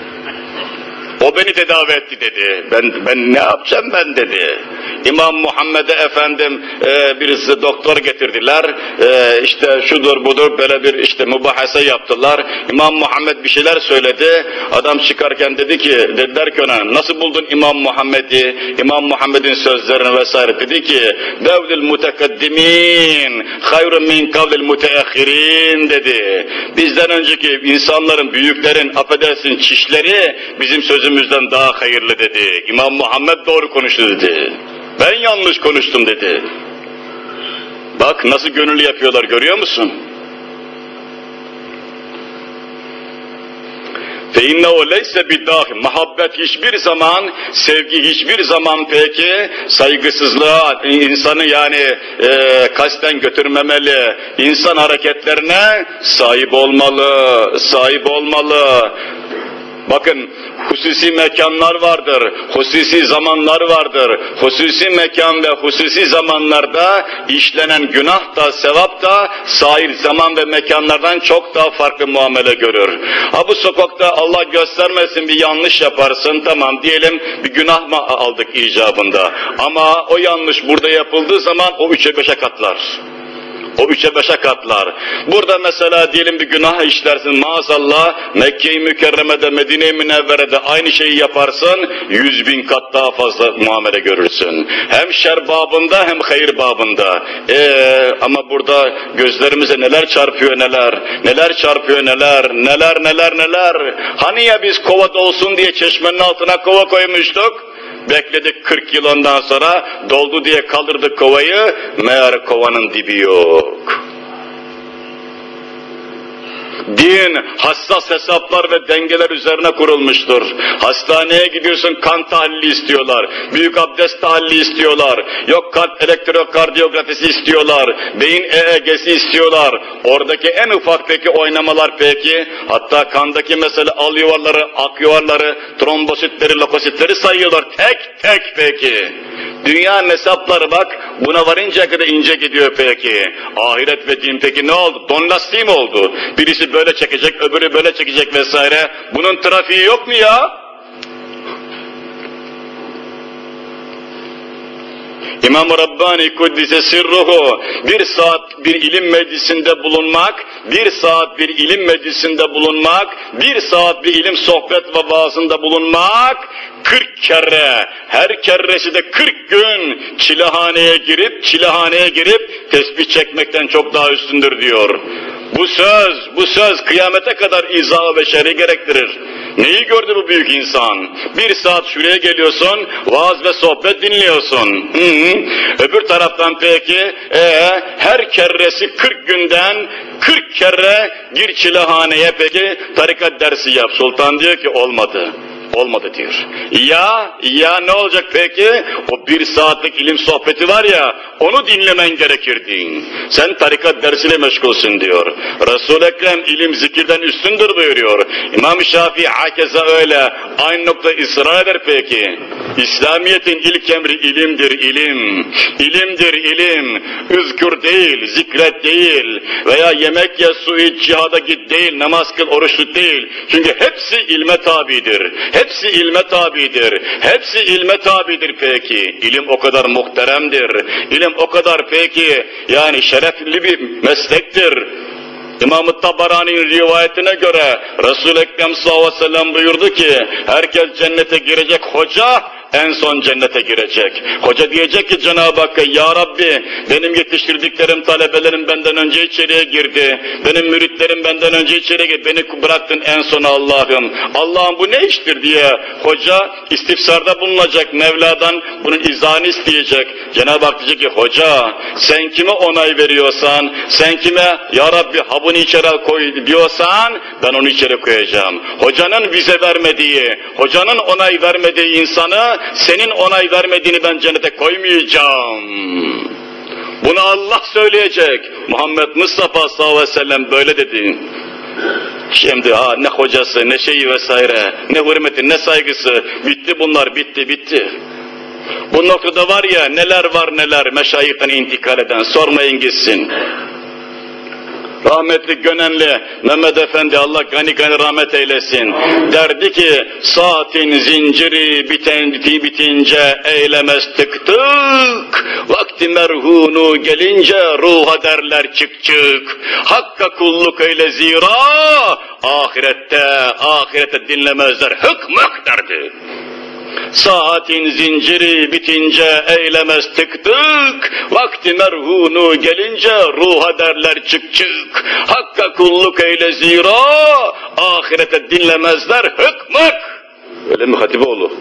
O beni tedavi etti dedi. Ben ben ne yapacağım ben dedi. İmam Muhammed'e efendim e, birisi doktor getirdiler. E, işte şudur budur böyle bir işte mübahase yaptılar. İmam Muhammed bir şeyler söyledi. Adam çıkarken dedi ki dediler ki ona nasıl buldun İmam Muhammed'i? İmam Muhammed'in sözlerini vesaire dedi ki devlil mutekaddimin hayrun min kavlil muteahhirin dedi. Bizden önceki insanların büyüklerin affedersin çişleri bizim sözümüz Sözümüzden daha hayırlı dedi. İmam Muhammed doğru konuştu dedi. Ben yanlış konuştum dedi. Bak nasıl gönüllü yapıyorlar görüyor musun? Feinne o leyse biddah. Muhabbet hiçbir zaman, sevgi hiçbir zaman peki saygısızlığa insanı yani e, kasten götürmemeli. İnsan hareketlerine sahip olmalı, sahip olmalı. Bakın hususi mekanlar vardır, hususi zamanlar vardır. Hususi mekan ve hususi zamanlarda işlenen günah da sevap da sair zaman ve mekanlardan çok daha farklı muamele görür. Ha bu sokakta Allah göstermesin bir yanlış yaparsın tamam diyelim bir günah mı aldık icabında. Ama o yanlış burada yapıldığı zaman o üçe beşe katlar. O üçe beşe katlar. Burada mesela diyelim bir günah işlersin maazallah Mekke-i Mükerreme'de Medine-i Münevvere'de aynı şeyi yaparsın yüz bin kat daha fazla muamele görürsün. Hem şer babında hem hayır babında. Ee, ama burada gözlerimize neler çarpıyor neler, neler çarpıyor neler, neler neler neler. Hani ya biz kova olsun diye çeşmenin altına kova koymuştuk? Bekledik 40 yıl ondan sonra doldu diye kaldırdık kovayı, meğer kovanın dibi yok. Din hassas hesaplar ve dengeler üzerine kurulmuştur. Hastaneye gidiyorsun kan tahlili istiyorlar. Büyük abdest tahlili istiyorlar. Yok kalp elektrokardiyografisi istiyorlar. Beyin EEG'si istiyorlar. Oradaki en ufak peki oynamalar peki. Hatta kandaki mesela al yuvarları, ak yuvarları, trombositleri, lokositleri sayıyorlar. Tek tek peki. Dünya hesapları bak buna varıncaya kadar ince gidiyor peki. Ahiret ve din peki ne oldu? Don lastiği mi oldu? Birisi böyle çekecek, öbürü böyle çekecek vesaire. Bunun trafiği yok mu ya? İmam Rabbani Kuddise Sirruhu bir saat bir ilim meclisinde bulunmak, bir saat bir ilim meclisinde bulunmak, bir saat bir ilim sohbet ve vaazında bulunmak, 40 kere, her kerresi de 40 gün çilehaneye girip, çilehaneye girip tesbih çekmekten çok daha üstündür diyor. Bu söz, bu söz kıyamete kadar izah ve şer'i gerektirir. Neyi gördü bu büyük insan? Bir saat şuraya geliyorsun, vaaz ve sohbet dinliyorsun. Hı -hı. Öbür taraftan peki, ee, her kerresi 40 günden 40 kere gir çilehaneye peki tarikat dersi yap. Sultan diyor ki olmadı olmadı diyor. Ya, ya ne olacak peki? O bir saatlik ilim sohbeti var ya, onu dinlemen gerekirdi. Sen tarikat dersiyle meşgulsün diyor. Resul-i Ekrem ilim zikirden üstündür buyuruyor. İmam Şafii hakeza öyle. Aynı nokta ısrar eder peki. İslamiyet'in ilk emri ilimdir ilim. İlimdir ilim. Üzgür değil, zikret değil. Veya yemek ye, su iç, cihada git değil, namaz kıl, oruç tut değil. Çünkü hepsi ilme tabidir. Hepsi ilme tabidir. Hepsi ilme tabidir peki. İlim o kadar muhteremdir. İlim o kadar peki yani şerefli bir meslektir. İmam-ı Tabarani'nin rivayetine göre Resul-i Ekrem sallallahu aleyhi ve sellem buyurdu ki herkes cennete girecek hoca en son cennete girecek. Hoca diyecek ki Cenab-ı Hakk'a Ya Rabbi benim yetiştirdiklerim talebelerim benden önce içeriye girdi. Benim müritlerim benden önce içeriye girdi. Beni bıraktın en sona Allah'ım. Allah'ım bu ne iştir diye hoca istifsarda bulunacak. Mevla'dan bunun izahını isteyecek. Cenab-ı Hak diyecek ki hoca sen kime onay veriyorsan sen kime Ya Rabbi habını içeri koy diyorsan ben onu içeri koyacağım. Hocanın vize vermediği, hocanın onay vermediği insanı senin onay vermediğini ben cennete koymayacağım. Bunu Allah söyleyecek. Muhammed Mustafa sallallahu aleyhi ve sellem böyle dedi. Şimdi ha ne hocası, ne şeyi vesaire, ne hürmeti, ne saygısı. Bitti bunlar, bitti, bitti. Bu noktada var ya neler var neler meşayihten intikal eden sormayın gitsin. Rahmetli Gönenli Mehmet Efendi Allah gani gani rahmet eylesin. Derdi ki saatin zinciri biten, bitince eylemez tık tık. Vakti merhunu gelince ruha derler çık çık. Hakka kulluk eyle zira ahirette ahirette dinlemezler hık mık derdi. Saatin zinciri bitince eylemez tık tık, vakti merhunu gelince ruha derler çık çık. Hakka kulluk eyle zira, ahirete dinlemezler hıkmak. Öyle mi Hatipoğlu?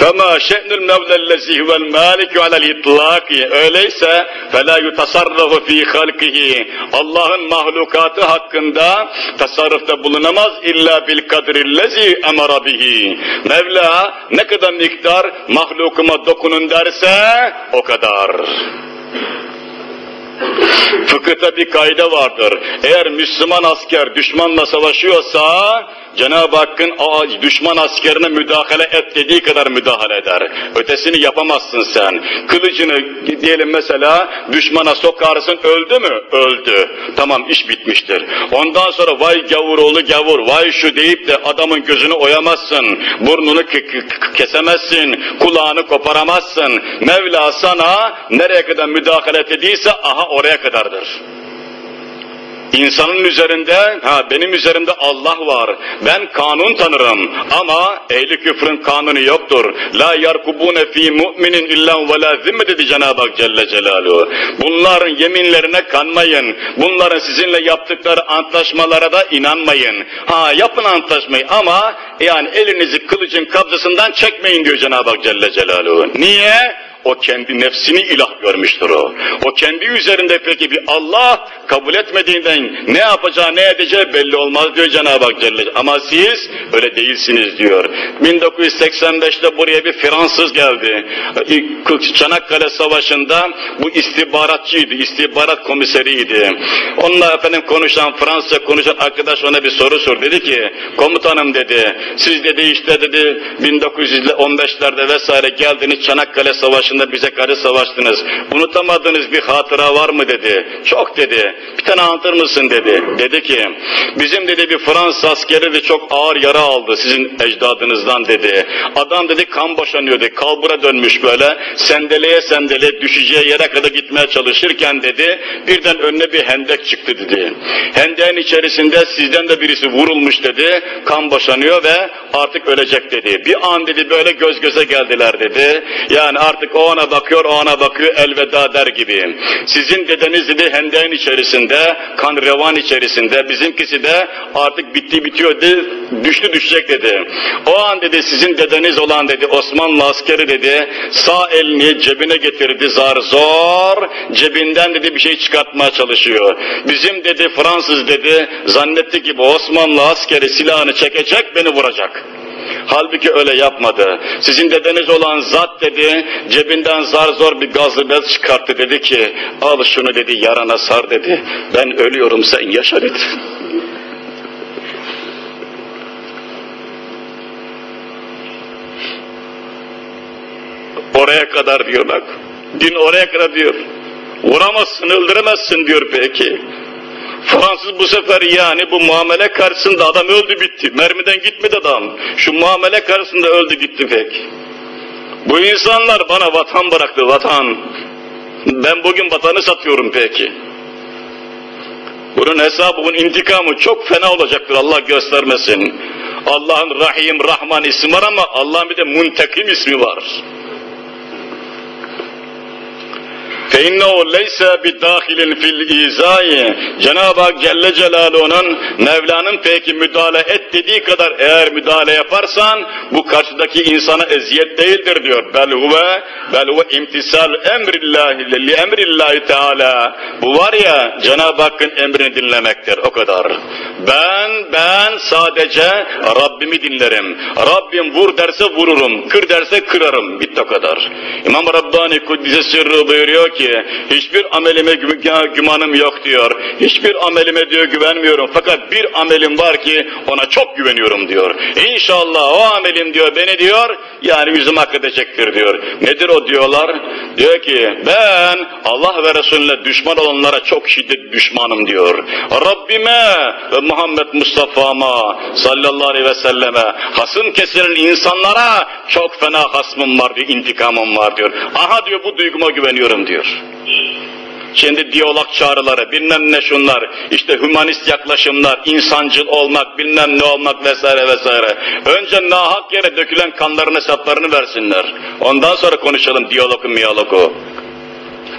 فَمَا شَأْنُ الْمَوْلَى الَّذِي هُوَ الْمَالِكُ عَلَى الْاِطْلَاقِ Öyleyse فَلَا يُتَصَرَّفُ ف۪ي خَلْقِهِ Allah'ın mahlukatı hakkında tasarrufta bulunamaz illa bil kadrillezi emara bihi. Mevla ne kadar miktar mahlukuma dokunun derse o kadar. Fıkıhta bir kaide vardır. Eğer Müslüman asker düşmanla savaşıyorsa Cenab-ı Hakk'ın "Aa, düşman askerine müdahale et dediği kadar müdahale eder. Ötesini yapamazsın sen. Kılıcını diyelim mesela düşmana sokarsın öldü mü? Öldü. Tamam iş bitmiştir. Ondan sonra vay gavur oğlu gavur, vay şu deyip de adamın gözünü oyamazsın, burnunu kesemezsin, kulağını koparamazsın. Mevla sana nereye kadar müdahale ediyse aha oraya kadardır. İnsanın üzerinde, ha benim üzerimde Allah var. Ben kanun tanırım ama ehli küfrün kanunu yoktur. La yarkubune fi mu'minin illa ve la zimme dedi Cenab-ı Hak Celle Celaluhu. Bunların yeminlerine kanmayın. Bunların sizinle yaptıkları antlaşmalara da inanmayın. Ha yapın antlaşmayı ama yani elinizi kılıcın kabzasından çekmeyin diyor Cenab-ı Hak Celle Celaluhu. Niye? O kendi nefsini ilah görmüştür o. O kendi üzerinde peki bir Allah kabul etmediğinden ne yapacağı ne edeceği belli olmaz diyor Cenab-ı Hak Celle. Ama siz öyle değilsiniz diyor. 1985'te buraya bir Fransız geldi. Çanakkale Savaşı'nda bu istihbaratçıydı, istihbarat komiseriydi. Onunla efendim konuşan, Fransızca konuşan arkadaş ona bir soru sor. Dedi ki, komutanım dedi, siz dedi işte dedi 1915'lerde vesaire geldiniz Çanakkale Savaşı Savaşı'nda bize karşı savaştınız. Unutamadığınız bir hatıra var mı dedi. Çok dedi. Bir tane anlatır mısın dedi. Dedi ki bizim dedi bir Fransız askeri de çok ağır yara aldı sizin ecdadınızdan dedi. Adam dedi kan boşanıyordu. Kalbura dönmüş böyle. Sendeleye sendeleye düşeceği yere kadar gitmeye çalışırken dedi birden önüne bir hendek çıktı dedi. Hendeğin içerisinde sizden de birisi vurulmuş dedi. Kan boşanıyor ve artık ölecek dedi. Bir an dedi böyle göz göze geldiler dedi. Yani artık o ona bakıyor, o ona bakıyor, elveda der gibi. Sizin dedeniz dedi hendeğin içerisinde, kan revan içerisinde, bizimkisi de artık bitti bitiyor dedi, düştü düşecek dedi. O an dedi sizin dedeniz olan dedi Osmanlı askeri dedi, sağ elini cebine getirdi zar zor, cebinden dedi bir şey çıkartmaya çalışıyor. Bizim dedi Fransız dedi, zannetti ki bu Osmanlı askeri silahını çekecek, beni vuracak. Halbuki öyle yapmadı. Sizin dedeniz olan zat dedi, cebinden zar zor bir gazlı bez çıkarttı dedi ki, al şunu dedi yarana sar dedi, ben ölüyorum sen yaşa dedi. Oraya kadar diyor bak. Din oraya kadar diyor. Vuramazsın, öldüremezsin diyor peki. Fransız bu sefer yani bu muamele karşısında adam öldü bitti. Mermiden gitmedi adam. Şu muamele karşısında öldü gitti pek. Bu insanlar bana vatan bıraktı vatan. Ben bugün vatanı satıyorum peki. Bunun hesabı, bunun intikamı çok fena olacaktır Allah göstermesin. Allah'ın Rahim, Rahman ismi var ama Allah'ın bir de Muntekim ismi var. فَاِنَّهُ لَيْسَ بِدَاخِلٍ فِي الْاِيزَاءِ Cenab-ı Hak Celle Celaluhu'nun Mevla'nın peki müdahale et dediği kadar eğer müdahale yaparsan bu karşıdaki insana eziyet değildir diyor. Bel huve bel huve imtisal emrillahi li emrillahi teala. Bu var ya Cenab-ı Hakk'ın emrini dinlemektir o kadar. Ben ben sadece Rabbimi dinlerim. Rabbim vur derse vururum, kır derse kırarım. Bitti o kadar. İmam Rabbani Kuddise Sırrı buyuruyor ki hiçbir amelime gümanım yok diyor. Hiçbir amelime diyor güvenmiyorum. Fakat bir amelim var ki ona çok güveniyorum diyor. İnşallah o amelim diyor beni diyor yani yüzüm hak edecektir diyor. Nedir o diyorlar? Diyor ki ben Allah ve Resulüne düşman olanlara çok şiddet düşmanım diyor. Rabbime ve Muhammed Mustafa'ma sallallahu aleyhi ve selleme hasım kesilen insanlara çok fena hasmım var diyor, intikamım var diyor. Aha diyor bu duyguma güveniyorum diyor. Şimdi diyalog çağrıları, bilmem ne şunlar, işte hümanist yaklaşımlar, insancıl olmak, bilmem ne olmak vesaire vesaire. Önce nahak yere dökülen kanların hesaplarını versinler. Ondan sonra konuşalım diyalogu miyalogu.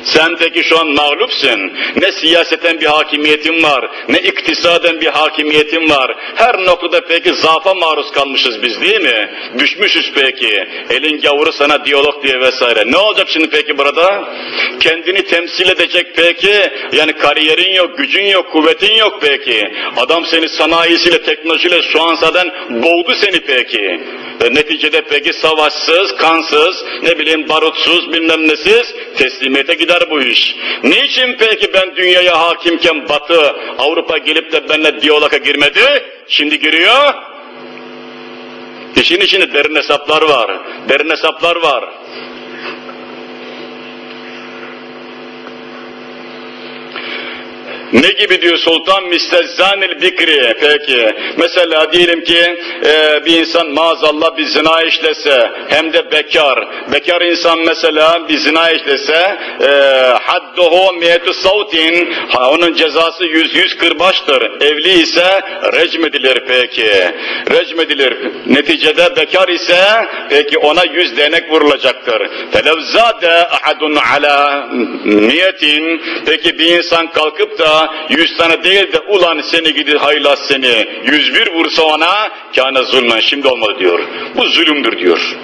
Sen peki şu an mağlupsun. Ne siyaseten bir hakimiyetin var, ne iktisaden bir hakimiyetin var. Her noktada peki zafa maruz kalmışız biz değil mi? Düşmüşüz peki. Elin gavuru sana diyalog diye vesaire. Ne olacak şimdi peki burada? Kendini temsil edecek peki. Yani kariyerin yok, gücün yok, kuvvetin yok peki. Adam seni sanayisiyle, teknolojiyle şu an zaten boğdu seni peki. E, neticede peki savaşsız, kansız, ne bileyim barutsuz, bilmem nesiz teslimiyete gider çıkar bu iş. Niçin peki ben dünyaya hakimken Batı, Avrupa gelip de benimle diyaloga girmedi? Şimdi giriyor. İşin içinde derin hesaplar var. Derin hesaplar var. Ne gibi diyor sultan mistezzanil bikri peki. Mesela diyelim ki e, bir insan maazallah bir zina işlese hem de bekar. Bekar insan mesela bir zina işlese e, hadduhu miyetu savtin onun cezası yüz yüz kırbaçtır. Evli ise recmedilir peki. Recmedilir. Neticede bekar ise peki ona yüz denek vurulacaktır. Felevzade ahadun ala niyetin peki bir insan kalkıp da yüz tane değil de ulan seni gidi haylaz seni yüz bir vursa ona kâne zulmen şimdi olmadı diyor. Bu zulümdür diyor.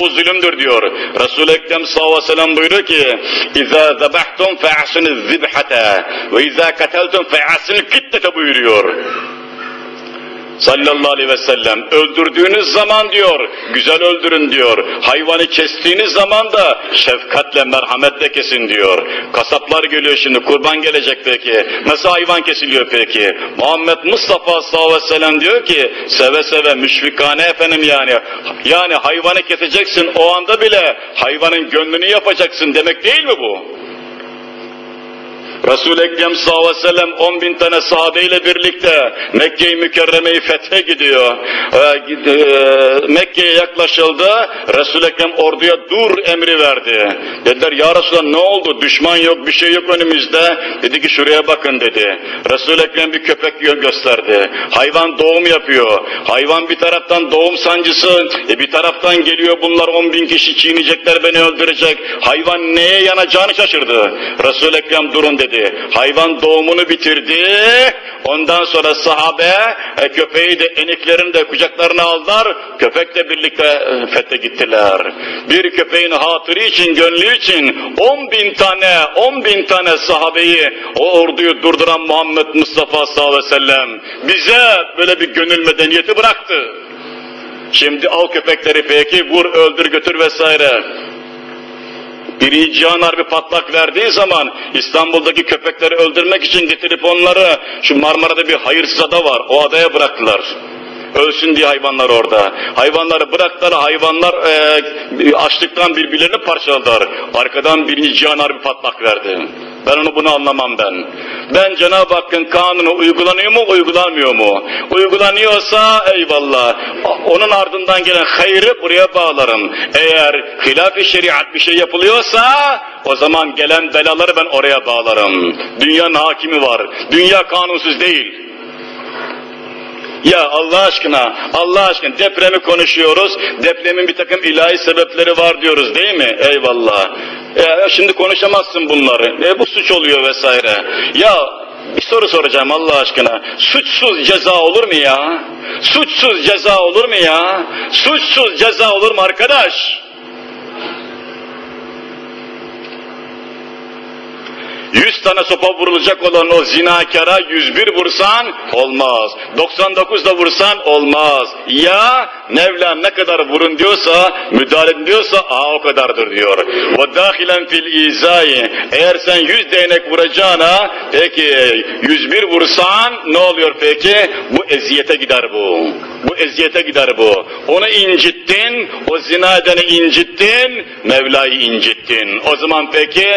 Bu zulümdür diyor. Resul-i Ekrem sallallahu aleyhi ve sellem buyuruyor ki اِذَا ذَبَحْتُمْ فَاَحْسِنِ الذِّبْحَةَ وَاِذَا قَتَلْتُمْ فَاَحْسِنِ الْقِتَّةَ buyuruyor sallallahu aleyhi ve sellem öldürdüğünüz zaman diyor güzel öldürün diyor. Hayvanı kestiğiniz zaman da şefkatle merhametle kesin diyor. Kasaplar geliyor şimdi kurban gelecek peki. Nasıl hayvan kesiliyor peki? Muhammed Mustafa sallallahu aleyhi ve sellem diyor ki seve seve müşfikane efendim yani. Yani hayvanı keseceksin o anda bile hayvanın gönlünü yapacaksın demek değil mi bu? Resul-i Ekrem sallallahu aleyhi ve sellem 10 bin tane sahabeyle birlikte Mekke-i Mükerreme'yi fethe gidiyor. Ee, Mekke'ye yaklaşıldı, Resul-i Ekrem orduya dur emri verdi. Dediler ya Resulallah ne oldu? Düşman yok, bir şey yok önümüzde. Dedi ki şuraya bakın dedi. Resul-i Ekrem bir köpek gösterdi. Hayvan doğum yapıyor. Hayvan bir taraftan doğum sancısı, e bir taraftan geliyor bunlar 10 bin kişi çiğneyecekler beni öldürecek. Hayvan neye yanacağını şaşırdı. Resul-i Ekrem durun dedi dedi. Hayvan doğumunu bitirdi. Ondan sonra sahabe e, köpeği de eniklerini de kucaklarına aldılar. Köpekle birlikte e, fethe gittiler. Bir köpeğin hatırı için, gönlü için on bin tane, on bin tane sahabeyi o orduyu durduran Muhammed Mustafa sallallahu aleyhi ve sellem bize böyle bir gönül medeniyeti bıraktı. Şimdi al köpekleri peki vur öldür götür vesaire. Birinci Cihan Harbi patlak verdiği zaman İstanbul'daki köpekleri öldürmek için getirip onları şu Marmara'da bir hayırsız ada var o adaya bıraktılar. Ölsün diye hayvanlar orada. Hayvanları bıraktılar, hayvanlar e, açlıktan birbirlerini parçaladılar. Arkadan birinci Cihan Harbi patlak verdi. Ben onu bunu anlamam ben. Ben Cenab-ı Hakk'ın kanunu uygulanıyor mu, uygulanmıyor mu? Uygulanıyorsa eyvallah. Onun ardından gelen hayrı buraya bağlarım. Eğer hilaf-ı şeriat bir şey yapılıyorsa o zaman gelen belaları ben oraya bağlarım. Dünyanın hakimi var. Dünya kanunsuz değil. Ya Allah aşkına, Allah aşkına depremi konuşuyoruz. Depremin bir takım ilahi sebepleri var diyoruz değil mi? Eyvallah. E, şimdi konuşamazsın bunları. E, bu suç oluyor vesaire. Ya bir soru soracağım Allah aşkına. Suçsuz ceza olur mu ya? Suçsuz ceza olur mu ya? Suçsuz ceza olur mu arkadaş? Yüz tane sopa vurulacak olan o zinakara 101 vursan olmaz. 99 da vursan olmaz. Ya Mevla ne kadar vurun diyorsa, müdahale diyorsa aa o kadardır diyor. Ve dahilen fil izai. Eğer sen 100 değnek vuracağına peki 101 vursan ne oluyor peki? Bu eziyete gider bu. Bu eziyete gider bu. Onu incittin, o zina edeni incittin, Mevla'yı incittin. O zaman peki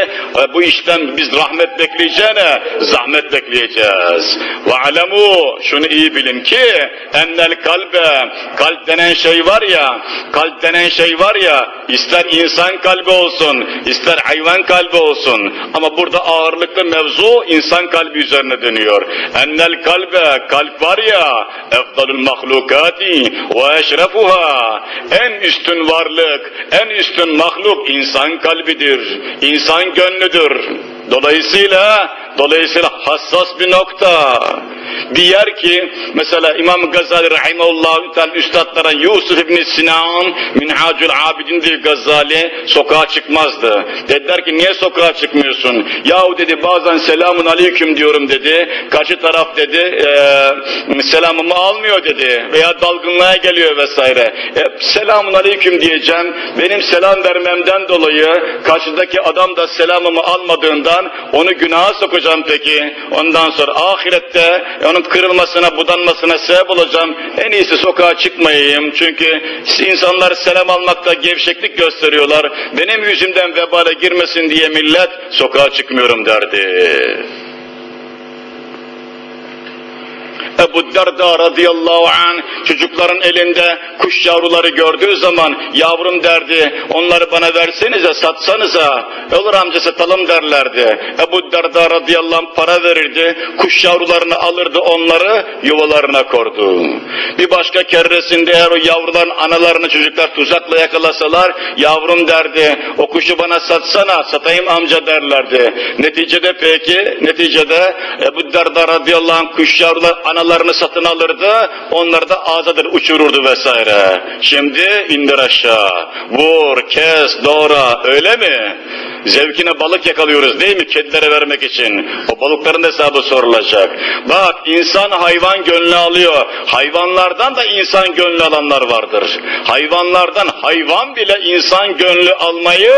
bu işten biz rahmet bekleyeceğine zahmet bekleyeceğiz. Ve alemu şunu iyi bilin ki ennel kalbe kalp denen şey var ya kalp denen şey var ya ister insan kalbi olsun ister hayvan kalbi olsun ama burada ağırlıklı mevzu insan kalbi üzerine dönüyor. Ennel kalbe kalp var ya efdalul mahlukati ve eşrefuha en üstün varlık en üstün mahluk insan kalbidir. insan gönlüdür. Dolayısıyla dolayısıyla hassas bir nokta. Bir yer ki mesela İmam Gazali rahimahullah teala üstadlara Yusuf İbn Sinan Minhacül Abidin diye Gazali sokağa çıkmazdı. Dediler ki niye sokağa çıkmıyorsun? Yahu dedi bazen selamun aleyküm diyorum dedi. Karşı taraf dedi e, selamımı almıyor dedi veya dalgınlığa geliyor vesaire. E, selamun aleyküm diyeceğim. Benim selam vermemden dolayı karşıdaki adam da selamımı almadığından onu günaha sokacak yapacağım peki? Ondan sonra ahirette onun kırılmasına, budanmasına sebep olacağım. En iyisi sokağa çıkmayayım. Çünkü insanlar selam almakta gevşeklik gösteriyorlar. Benim yüzümden vebale girmesin diye millet sokağa çıkmıyorum derdi. Ebu Derda radıyallahu an çocukların elinde kuş yavruları gördüğü zaman yavrum derdi onları bana versenize satsanıza olur amca satalım derlerdi. Ebu Derda radıyallahu anh para verirdi kuş yavrularını alırdı onları yuvalarına kordu. Bir başka kerresinde eğer o yavruların analarını çocuklar tuzakla yakalasalar yavrum derdi o kuşu bana satsana satayım amca derlerdi. Neticede peki neticede Ebu Derda radıyallahu anh kuş yavrular analarını satın alırdı, onları da azadır uçururdu vesaire. Şimdi indir aşağı, vur, kes, doğra, öyle mi? Zevkine balık yakalıyoruz değil mi kedilere vermek için? O balıkların hesabı sorulacak. Bak insan hayvan gönlü alıyor. Hayvanlardan da insan gönlü alanlar vardır. Hayvanlardan hayvan bile insan gönlü almayı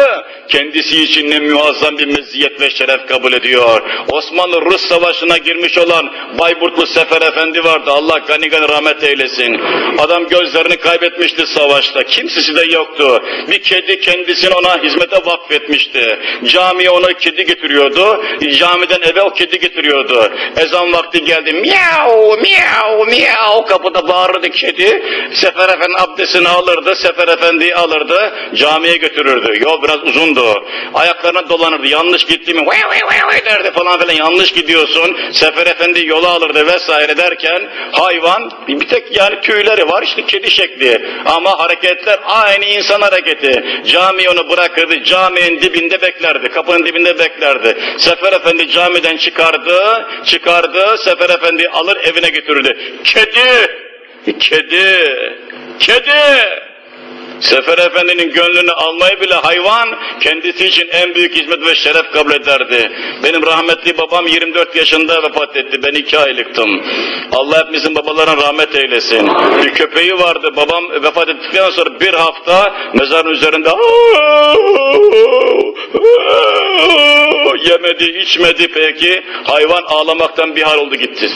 kendisi için ne muazzam bir meziyet ve şeref kabul ediyor. Osmanlı-Rus savaşına girmiş olan Bayburtlu Sefer Efendi vardı. Allah gani gani rahmet eylesin. Adam gözlerini kaybetmişti savaşta. Kimsesi de yoktu. Bir kedi kendisini ona hizmete vakfetmişti. Camiye ona kedi getiriyordu. Camiden eve o kedi getiriyordu. Ezan vakti geldi. Miau, miau, miau. Kapıda bağırırdı kedi. Sefer Efendi abdestini alırdı. Sefer Efendi'yi alırdı. Camiye götürürdü. Yol biraz uzundu. Ayaklarına dolanırdı. Yanlış gitti mi? Vay vay vay derdi falan filan. Yanlış gidiyorsun. Sefer Efendi yola alırdı vesaire derken hayvan bir tek yani tüyleri var işte kedi şekli. Ama hareketler aynı insan hareketi. Cami onu bırakırdı. Caminin dibinde beklerdi. Kapının dibinde beklerdi. Sefer Efendi camiden çıkardı. Çıkardı. Sefer Efendi alır evine götürürdü. Kedi! Kedi! Kedi! Sefer Efendi'nin gönlünü almayı bile hayvan kendisi için en büyük hizmet ve şeref kabul ederdi. Benim rahmetli babam 24 yaşında vefat etti. Ben 2 aylıktım. Allah hepimizin babalarına rahmet eylesin. Bir köpeği vardı. Babam vefat ettikten sonra bir hafta mezarın üzerinde yemedi, içmedi peki. Hayvan ağlamaktan bir hal oldu gitti.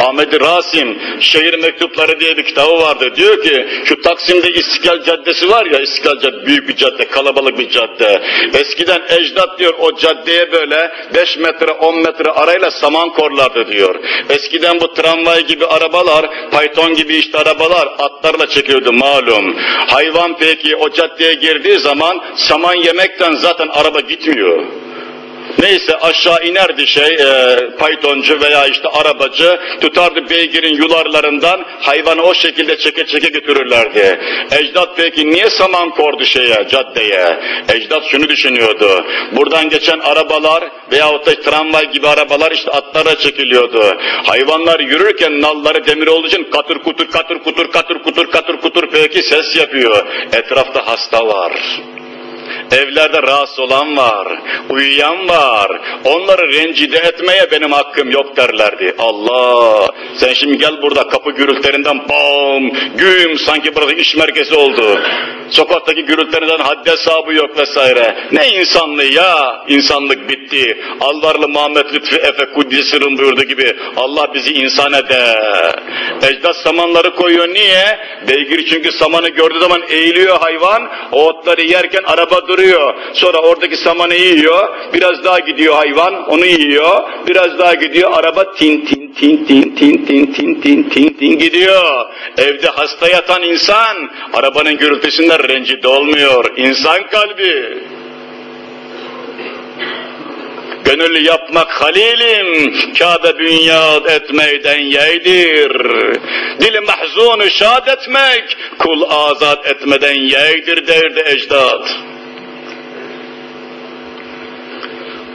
Ahmet Rasim Şehir Mektupları diye bir kitabı vardı. Diyor ki şu Taksim'de İstiklal Caddesi var ya İstiklal Caddesi büyük bir cadde, kalabalık bir cadde. Eskiden ecdat diyor o caddeye böyle 5 metre 10 metre arayla saman korlardı diyor. Eskiden bu tramvay gibi arabalar, payton gibi işte arabalar atlarla çekiyordu malum. Hayvan peki o caddeye girdiği zaman saman yemekten zaten araba gitmiyor. Neyse aşağı inerdi şey e, paytoncu veya işte arabacı tutardı beygirin yularlarından hayvanı o şekilde çeke çeke götürürlerdi. Ecdat peki niye saman kordu şeye caddeye? Ecdat şunu düşünüyordu. Buradan geçen arabalar veyahut da tramvay gibi arabalar işte atlara çekiliyordu. Hayvanlar yürürken nalları demir olduğu için katır kutur katır kutur katır kutur katır kutur peki ses yapıyor. Etrafta hasta var. Evlerde rahatsız olan var, uyuyan var. Onları rencide etmeye benim hakkım yok derlerdi. Allah! Sen şimdi gel burada kapı gürültülerinden bam, güm sanki burada iş merkezi oldu. Sokaktaki gürültülerinden haddi hesabı yok vesaire. Ne insanlığı ya? İnsanlık bitti. Alvarlı Muhammed Lütfi Efe Kuddisir'in buyurduğu gibi Allah bizi insan ede. Ecdat samanları koyuyor. Niye? Beygir çünkü samanı gördüğü zaman eğiliyor hayvan. O otları yerken araba duruyor. Sonra oradaki samanı yiyor. Biraz daha gidiyor hayvan. Onu yiyor. Biraz daha gidiyor. Araba tin tin tin tin tin tin tin tin tin tin gidiyor. Evde hasta yatan insan arabanın gürültüsünden rencide olmuyor. İnsan kalbi. Gönül yapmak halilim, Kabe bünyad etmeyden yeydir. Dili mahzunu şad etmek, kul azat etmeden yeydir derdi ecdat.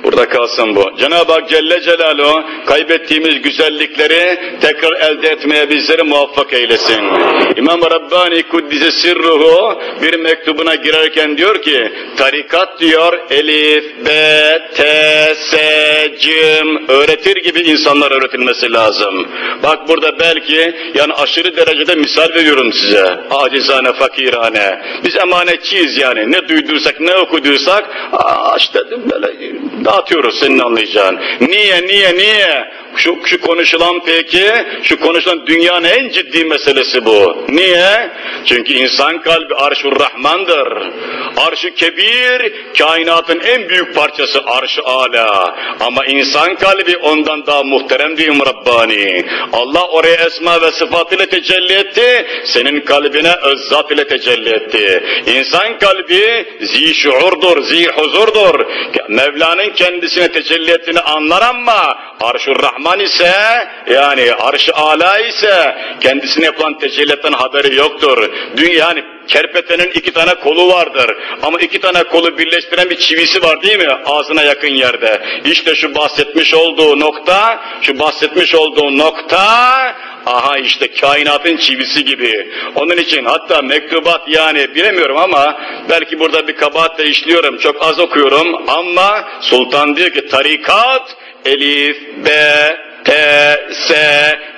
Sırra kalsın bu. Cenab-ı Hak Celle Celaluhu kaybettiğimiz güzellikleri tekrar elde etmeye bizleri muvaffak eylesin. İmam Rabbani Kuddise Sirruhu bir mektubuna girerken diyor ki tarikat diyor elif, b, t, s, cim öğretir gibi insanlar öğretilmesi lazım. Bak burada belki yani aşırı derecede misal veriyorum size. Acizane, fakirane. Biz emanetçiyiz yani. Ne duyduysak, ne okuduysak işte böyle dağıtıyoruz senin anlayacağın. Niye, niye, niye? Şu, şu konuşulan peki, şu konuşulan dünyanın en ciddi meselesi bu. Niye? Çünkü insan kalbi arşur rahmandır. Arşı kebir, kainatın en büyük parçası arşı ala. Ama insan kalbi ondan daha muhterem değil Rabbani. Allah oraya esma ve sıfatıyla tecelli etti, senin kalbine özzat ile tecelli etti. İnsan kalbi zi şuurdur, zi huzurdur. Mevla'nın kendisine tecelli ettiğini anlar ama arşur rahman ise yani arş-ı ala ise kendisine yapılan tecelliyetten haberi yoktur. Dünya yani kerpetenin iki tane kolu vardır. Ama iki tane kolu birleştiren bir çivisi var değil mi? Ağzına yakın yerde. İşte şu bahsetmiş olduğu nokta, şu bahsetmiş olduğu nokta, aha işte kainatın çivisi gibi. Onun için hatta mektubat yani bilemiyorum ama belki burada bir kabahat da işliyorum. Çok az okuyorum ama sultan diyor ki tarikat, elif, b, T, S,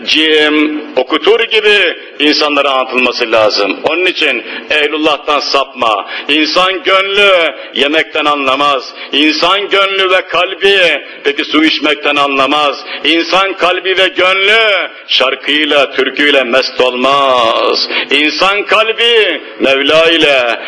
Cim okutur gibi insanlara anlatılması lazım. Onun için ehlullah'tan sapma. İnsan gönlü yemekten anlamaz. İnsan gönlü ve kalbi peki su içmekten anlamaz. İnsan kalbi ve gönlü şarkıyla, türküyle mest olmaz. İnsan kalbi Mevla ile,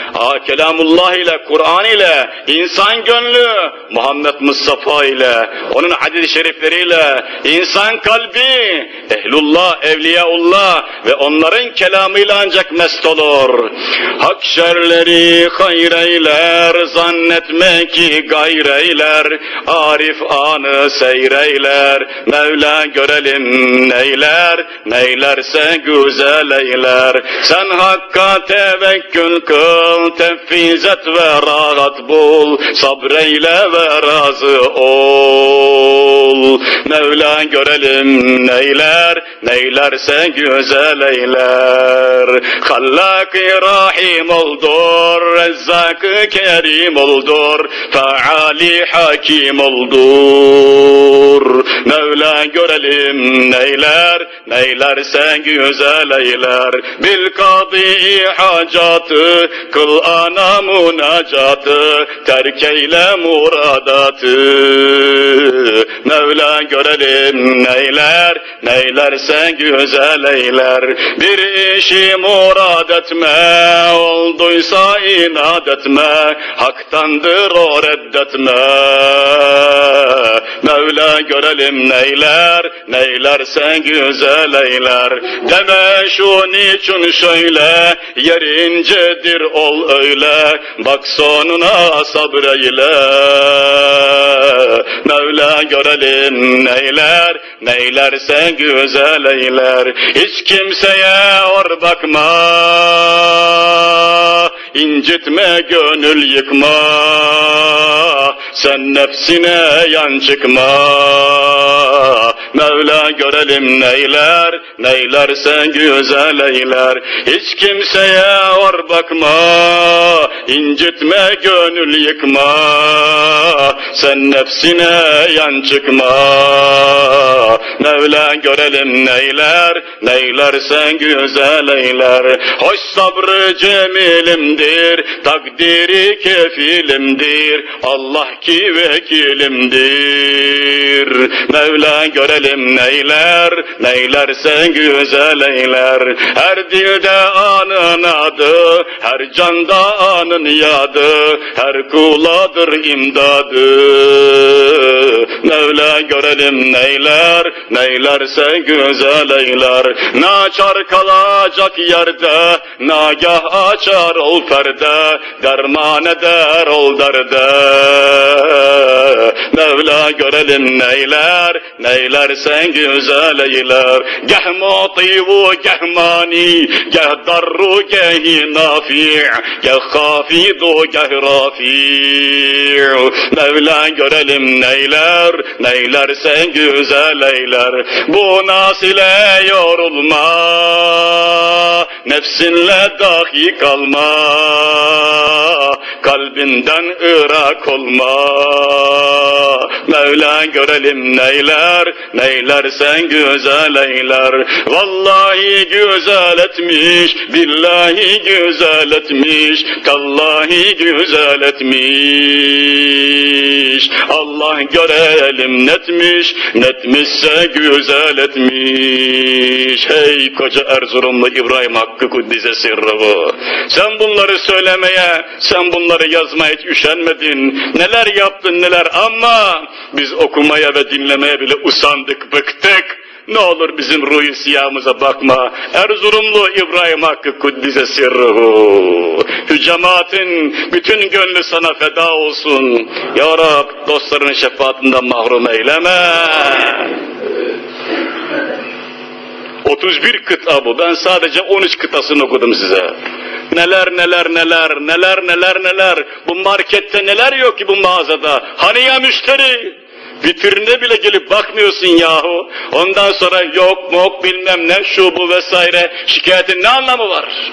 kelamullah ile, Kur'an ile, insan gönlü Muhammed Mustafa ile, onun hadis-i şerifleriyle, insan kalbi ehlullah, evliyaullah ve onların kelamıyla ancak mest olur. Hak şerleri hayreyler, zannetme ki gayreyler, Arif anı seyreyler, Mevla görelim neyler, neylerse güzel eyler. Sen hakka tevekkül kıl, tefizet ve rahat bul, sabreyle ve razı ol. Mevla görelim neyler, neylerse güzel eyler. Hallak-ı Rahim oldur, Rezzak-ı Kerim oldur, Faali Hakim oldur. Mevla görelim neyler, neylerse güzel eyler. Bil kadı hacatı, kıl ana munacatı, terk eyle muradatı. Mevla görelim neyler, neylerse güzel eyler. Bir işi murad etme, olduysa inat etme, haktandır o reddetme. Mevla görelim neyler, neylerse güzel eyler. Deme şu niçin şöyle, yerincedir ol öyle, bak sonuna sabreyle. Mevla görelim neyler, neylerse güzel eyler. Hiç kimseye or bakma, incitme gönül yıkma. Sen nefsine yan çıkma. Mevla görelim neyler, neylerse güzel eyler. Hiç kimseye or bakma, incitme gönül yıkma. Sen nefsine yan çıkma. Mevla görelim neyler, neylerse güzel eyler. Hoş sabrı cemilimdir, takdiri kefilimdir. Allah ki vekilimdir. Mevla görelim neyler, neylerse güzel eyler. Her dilde anın adı, her canda anın yadı, her kuladır imdadı. Mevla görelim neyler, neylerse güzel eyler. Naçar kalacak yerde, nagah açar ol perde, derman eder ol derde. Mevla görelim neyler, neyler, neylersen güzel eyler. Geh mativu geh mani, geh darru geh nafi, geh hafidu geh rafi. Mevla görelim neyler, neylersen güzel eyler. Bu nasile yorulma, nefsinle dahi kalma, kalbinden ırak olma. Mevla görelim neyler, neylersen güzel eyler. Vallahi güzel etmiş, billahi güzel etmiş, tallahi güzel etmiş. Allah görelim netmiş, netmişse güzel etmiş. Hey koca Erzurumlu İbrahim Hakkı Kuddise sırrı. Sen bunları söylemeye, sen bunları yazmaya hiç üşenmedin. Neler yaptın neler ama biz okumaya ve dinlemeye bile usandık, bıktık. Ne olur bizim ruh siyahımıza bakma. Erzurumlu İbrahim Hakkı Kuddise sirruhu. Cemaatin bütün gönlü sana feda olsun. Ya Rab dostların şefaatinden mahrum eyleme. 31 kıta bu. Ben sadece 13 kıtasını okudum size. Neler neler neler, neler neler neler. Bu markette neler yok ki bu mağazada. Hani ya müşteri? Vitrinine bile gelip bakmıyorsun yahu. Ondan sonra yok mok bilmem ne şu bu vesaire şikayetin ne anlamı var?